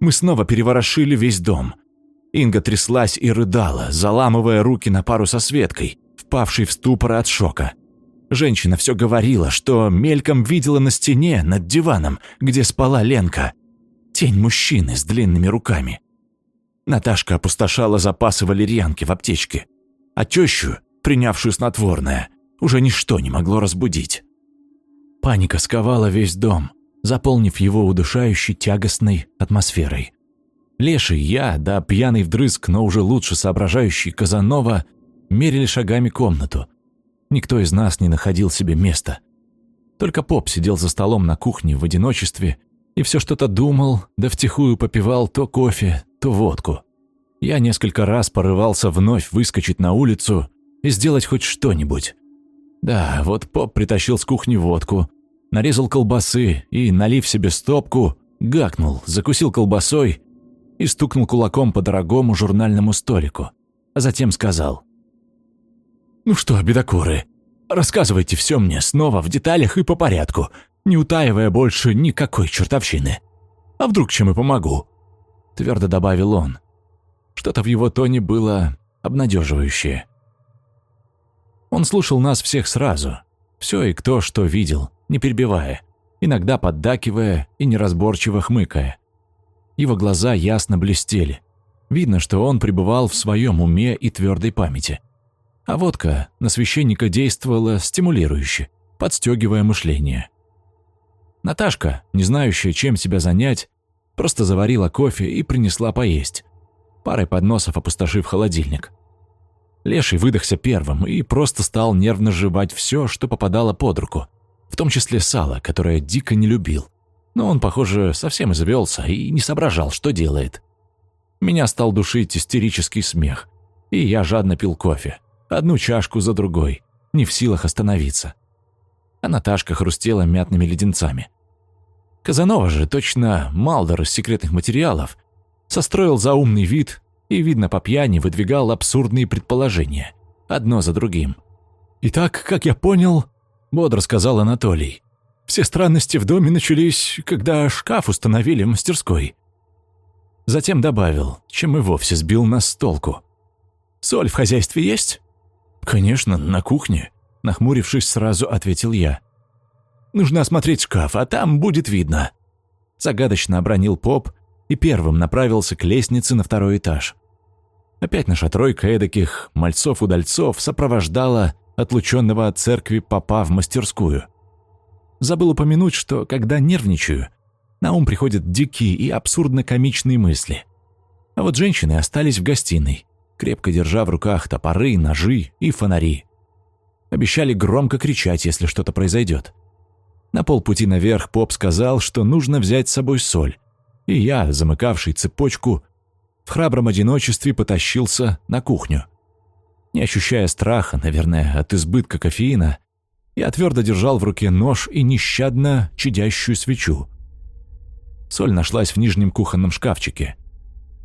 Мы снова переворошили весь дом. Инга тряслась и рыдала, заламывая руки на пару со Светкой, впавшей в ступор от шока. Женщина все говорила, что мельком видела на стене над диваном, где спала Ленка, тень мужчины с длинными руками. Наташка опустошала запасы валерьянки в аптечке, а тещу, принявшую снотворное, уже ничто не могло разбудить. Паника сковала весь дом, заполнив его удушающей тягостной атмосферой. Леший, я, да пьяный вдрызг, но уже лучше соображающий Казанова, мерили шагами комнату. Никто из нас не находил себе места. Только поп сидел за столом на кухне в одиночестве и все что-то думал, да втихую попивал то кофе, то водку. Я несколько раз порывался вновь выскочить на улицу и сделать хоть что-нибудь. Да, вот поп притащил с кухни водку, нарезал колбасы и, налив себе стопку, гакнул, закусил колбасой и стукнул кулаком по дорогому журнальному столику, а затем сказал. «Ну что, бедокуры, рассказывайте все мне снова в деталях и по порядку, не утаивая больше никакой чертовщины. А вдруг чем и помогу?» Твердо добавил он. Что-то в его тоне было обнадеживающее. Он слушал нас всех сразу, все и кто что видел, не перебивая, иногда поддакивая и неразборчиво хмыкая. Его глаза ясно блестели. Видно, что он пребывал в своем уме и твердой памяти. А водка на священника действовала стимулирующе, подстегивая мышление. Наташка, не знающая, чем себя занять, просто заварила кофе и принесла поесть, парой подносов опустошив холодильник. Леший выдохся первым и просто стал нервно жевать все, что попадало под руку, в том числе сало, которое дико не любил. Но он, похоже, совсем извелся и не соображал, что делает. Меня стал душить истерический смех, и я жадно пил кофе, одну чашку за другой, не в силах остановиться. А Наташка хрустела мятными леденцами. Казанова же, точно Малдор из секретных материалов, состроил заумный вид и, видно, по пьяни выдвигал абсурдные предположения, одно за другим. «Итак, как я понял», — бодро сказал Анатолий, «все странности в доме начались, когда шкаф установили в мастерской». Затем добавил, чем и вовсе сбил нас с толку. «Соль в хозяйстве есть?» «Конечно, на кухне», — нахмурившись, сразу ответил я. «Нужно осмотреть шкаф, а там будет видно». Загадочно обронил поп и первым направился к лестнице на второй этаж. Опять наша тройка эдаких мальцов-удальцов сопровождала отлученного от церкви попа в мастерскую. Забыл упомянуть, что когда нервничаю, на ум приходят дикие и абсурдно-комичные мысли. А вот женщины остались в гостиной, крепко держа в руках топоры, ножи и фонари. Обещали громко кричать, если что-то произойдет. На полпути наверх поп сказал, что нужно взять с собой соль, и я, замыкавший цепочку, в храбром одиночестве потащился на кухню. Не ощущая страха, наверное, от избытка кофеина, я твердо держал в руке нож и нещадно чадящую свечу. Соль нашлась в нижнем кухонном шкафчике.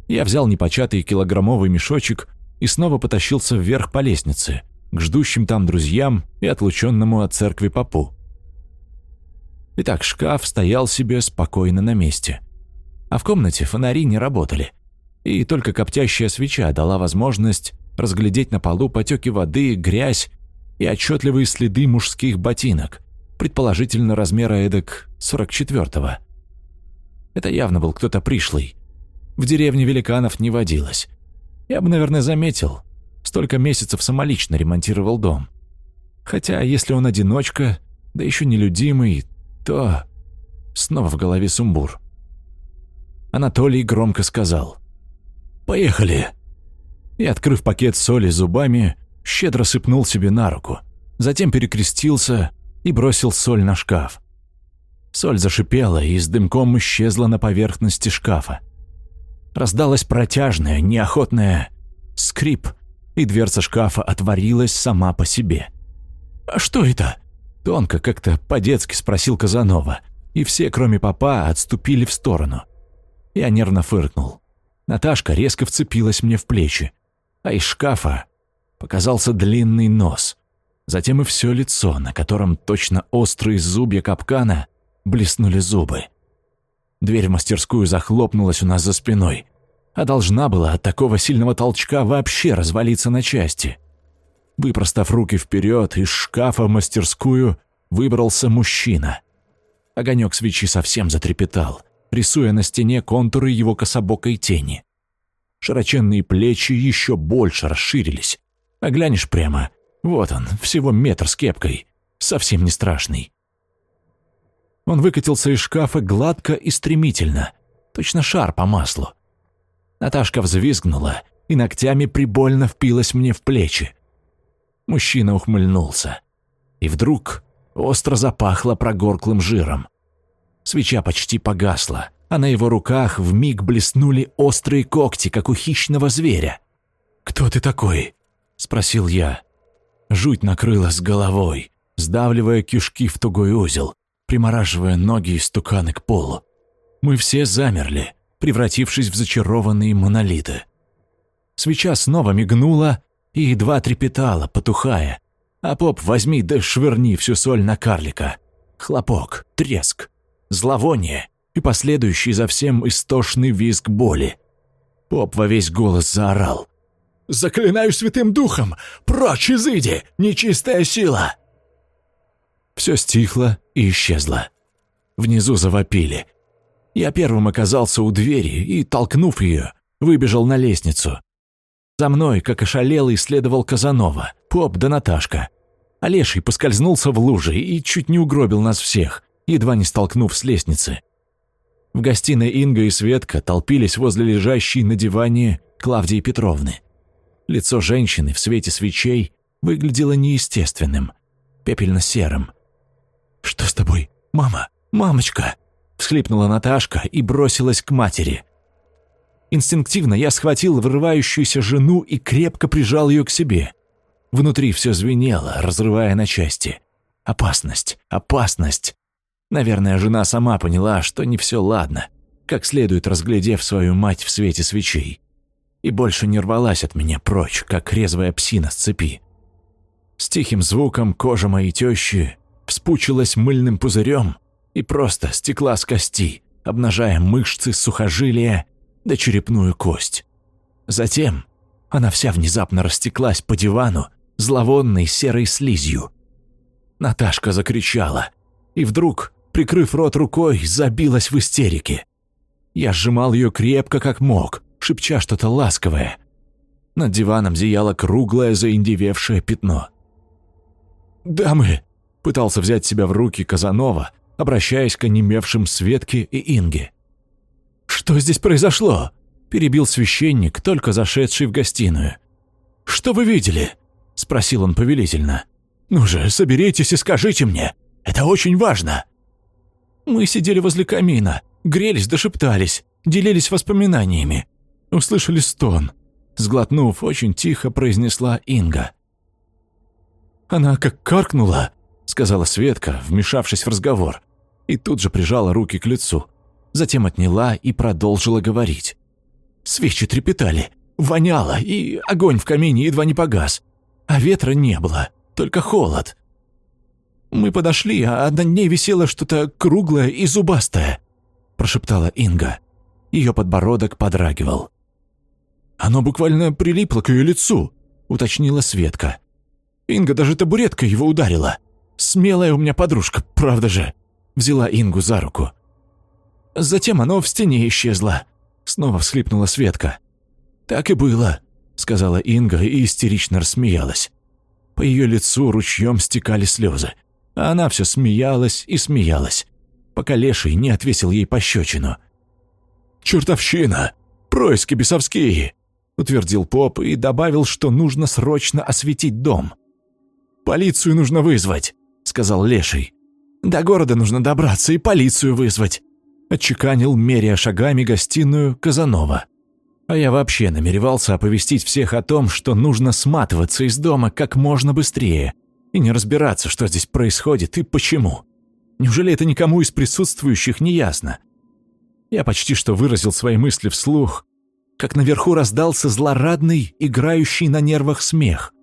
Я взял непочатый килограммовый мешочек и снова потащился вверх по лестнице, к ждущим там друзьям и отлученному от церкви попу. Итак, шкаф стоял себе спокойно на месте – а в комнате фонари не работали. И только коптящая свеча дала возможность разглядеть на полу потеки воды, грязь и отчетливые следы мужских ботинок, предположительно размера эдак 44-го. Это явно был кто-то пришлый. В деревне великанов не водилось. Я бы, наверное, заметил. Столько месяцев самолично ремонтировал дом. Хотя, если он одиночка, да еще нелюдимый, то... Снова в голове сумбур. Анатолий громко сказал «Поехали!» И, открыв пакет соли зубами, щедро сыпнул себе на руку, затем перекрестился и бросил соль на шкаф. Соль зашипела и с дымком исчезла на поверхности шкафа. Раздалось протяжное, неохотное скрип, и дверца шкафа отворилась сама по себе. «А что это?» – тонко, как-то по-детски спросил Казанова, и все, кроме папа, отступили в сторону. Я нервно фыркнул. Наташка резко вцепилась мне в плечи, а из шкафа показался длинный нос, затем и все лицо, на котором точно острые зубья капкана блеснули зубы. Дверь в мастерскую захлопнулась у нас за спиной, а должна была от такого сильного толчка вообще развалиться на части. Выпростав руки вперед, из шкафа в мастерскую выбрался мужчина. Огонек свечи совсем затрепетал, рисуя на стене контуры его кособокой тени. Широченные плечи еще больше расширились. А глянешь прямо, вот он, всего метр с кепкой, совсем не страшный. Он выкатился из шкафа гладко и стремительно, точно шар по маслу. Наташка взвизгнула и ногтями прибольно впилась мне в плечи. Мужчина ухмыльнулся. И вдруг остро запахло прогорклым жиром. Свеча почти погасла, а на его руках вмиг блеснули острые когти, как у хищного зверя. «Кто ты такой?» – спросил я. Жуть накрыла с головой, сдавливая кишки в тугой узел, примораживая ноги и стуканы к полу. Мы все замерли, превратившись в зачарованные монолиты. Свеча снова мигнула и едва трепетала, потухая. А поп возьми да швырни всю соль на карлика. Хлопок, треск, зловоние и последующий за всем истошный визг боли. Поп во весь голос заорал. «Заклинаю святым духом! Прочь, изыди! Нечистая сила!» Все стихло и исчезло. Внизу завопили. Я первым оказался у двери и, толкнув ее, выбежал на лестницу. За мной, как ошалелый, следовал Казанова, поп да Наташка. Олеший поскользнулся в луже и чуть не угробил нас всех, едва не столкнув с лестницы. В гостиной Инга и Светка толпились возле лежащей на диване Клавдии Петровны. Лицо женщины в свете свечей выглядело неестественным, пепельно-серым. «Что с тобой, мама? Мамочка!» всхлипнула Наташка и бросилась к матери. Инстинктивно я схватил вырывающуюся жену и крепко прижал ее к себе. Внутри все звенело, разрывая на части. Опасность, опасность. Наверное, жена сама поняла, что не все ладно, как следует разглядев свою мать в свете свечей. И больше не рвалась от меня прочь, как резвая псина с цепи. С тихим звуком кожа моей тещи вспучилась мыльным пузырем и просто стекла с кости, обнажая мышцы, сухожилия да черепную кость. Затем она вся внезапно растеклась по дивану зловонной серой слизью. Наташка закричала, и вдруг, прикрыв рот рукой, забилась в истерике. Я сжимал ее крепко, как мог, шепча что-то ласковое. Над диваном зияло круглое заиндевевшее пятно. «Дамы!» – пытался взять себя в руки Казанова, обращаясь к онемевшим Светке и Инге. «Что здесь произошло?» – перебил священник, только зашедший в гостиную. «Что вы видели?» – спросил он повелительно. «Ну же, соберитесь и скажите мне. Это очень важно». Мы сидели возле камина, грелись да шептались, делились воспоминаниями. Услышали стон. Сглотнув, очень тихо произнесла Инга. Она как каркнула, — сказала Светка, вмешавшись в разговор, и тут же прижала руки к лицу. Затем отняла и продолжила говорить. Свечи трепетали, воняло, и огонь в камине едва не погас. А ветра не было, только холод. Мы подошли, а над ней висело что-то круглое и зубастое, прошептала Инга. Ее подбородок подрагивал. Оно буквально прилипло к ее лицу, уточнила Светка. Инга даже табуреткой его ударила. Смелая у меня подружка, правда же?» Взяла Ингу за руку. Затем оно в стене исчезло. Снова всхлипнула Светка. «Так и было», — сказала Инга и истерично рассмеялась. По ее лицу ручьем стекали слезы, а она все смеялась и смеялась, пока Леший не отвесил ей пощечину. «Чертовщина! Происки бесовские!» — утвердил поп и добавил, что нужно срочно осветить дом. «Полицию нужно вызвать!» — сказал Леший. «До города нужно добраться и полицию вызвать», — отчеканил, меряя шагами гостиную Казанова. А я вообще намеревался оповестить всех о том, что нужно сматываться из дома как можно быстрее и не разбираться, что здесь происходит и почему. Неужели это никому из присутствующих не ясно? Я почти что выразил свои мысли вслух, как наверху раздался злорадный, играющий на нервах смех.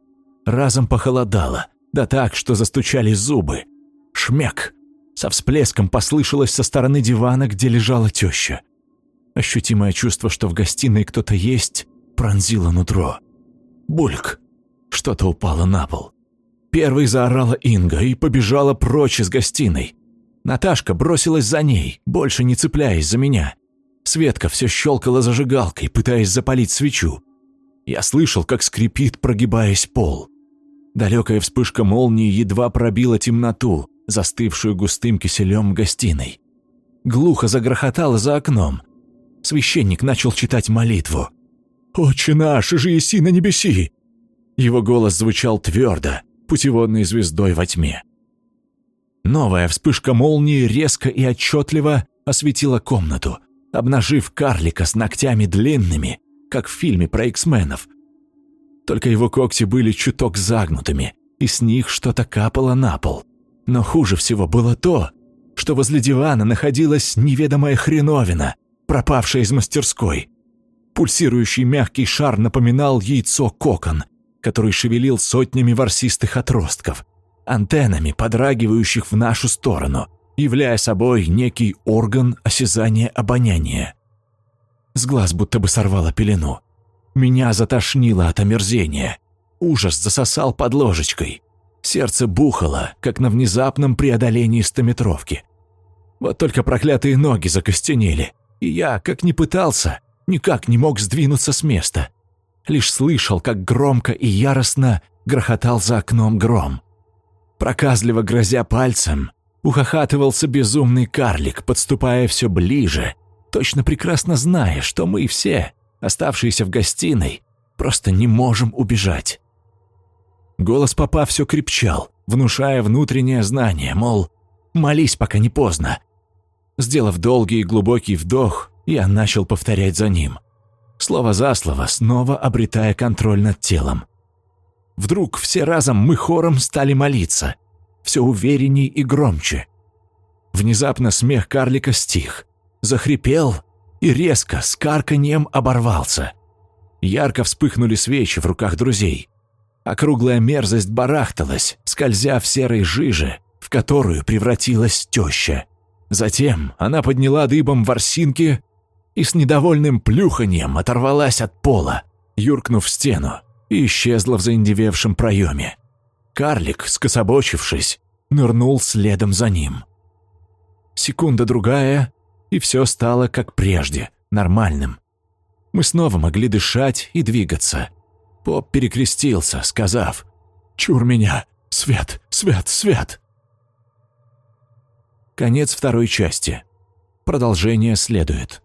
Разом похолодало, да так, что застучали зубы. Шмяк! Со всплеском послышалось со стороны дивана, где лежала теща. Ощутимое чувство, что в гостиной кто-то есть, пронзило нутро. Бульк! Что-то упало на пол. Первой заорала Инга и побежала прочь из гостиной. Наташка бросилась за ней, больше не цепляясь за меня. Светка все щелкала зажигалкой, пытаясь запалить свечу. Я слышал, как скрипит, прогибаясь пол. Далекая вспышка молнии едва пробила темноту, застывшую густым киселем гостиной. Глухо загрохотало за окном. Священник начал читать молитву. «Отче наш, же еси на небеси!» Его голос звучал твердо, путеводной звездой во тьме. Новая вспышка молнии резко и отчетливо осветила комнату, обнажив карлика с ногтями длинными, как в фильме про X-менов. Только его когти были чуток загнутыми, и с них что-то капало на пол. Но хуже всего было то, что возле дивана находилась неведомая хреновина, пропавшая из мастерской. Пульсирующий мягкий шар напоминал яйцо-кокон, который шевелил сотнями ворсистых отростков, антеннами, подрагивающих в нашу сторону, являя собой некий орган осязания обоняния. С глаз будто бы сорвало пелену. Меня затошнило от омерзения. Ужас засосал под ложечкой. Сердце бухало, как на внезапном преодолении стометровки. Вот только проклятые ноги закостенели, и я, как ни пытался, никак не мог сдвинуться с места. Лишь слышал, как громко и яростно грохотал за окном гром. Проказливо грозя пальцем, ухахатывался безумный карлик, подступая все ближе, точно прекрасно зная, что мы все, оставшиеся в гостиной, просто не можем убежать. Голос папа все крепчал, внушая внутреннее знание, мол, молись, пока не поздно. Сделав долгий и глубокий вдох, я начал повторять за ним. Слово за слово, снова обретая контроль над телом. Вдруг все разом мы хором стали молиться, все уверенней и громче. Внезапно смех карлика стих, захрипел и резко с карканьем оборвался. Ярко вспыхнули свечи в руках друзей. Округлая мерзость барахталась, скользя в серой жиже, в которую превратилась теща. Затем она подняла дыбом ворсинки и с недовольным плюханьем оторвалась от пола, юркнув в стену, и исчезла в заиндевевшем проеме. Карлик, скособочившись, нырнул следом за ним. Секунда-другая, и все стало как прежде, нормальным. Мы снова могли дышать и двигаться. Поп перекрестился, сказав «Чур меня! Свет! Свет! Свет!» Конец второй части. Продолжение следует.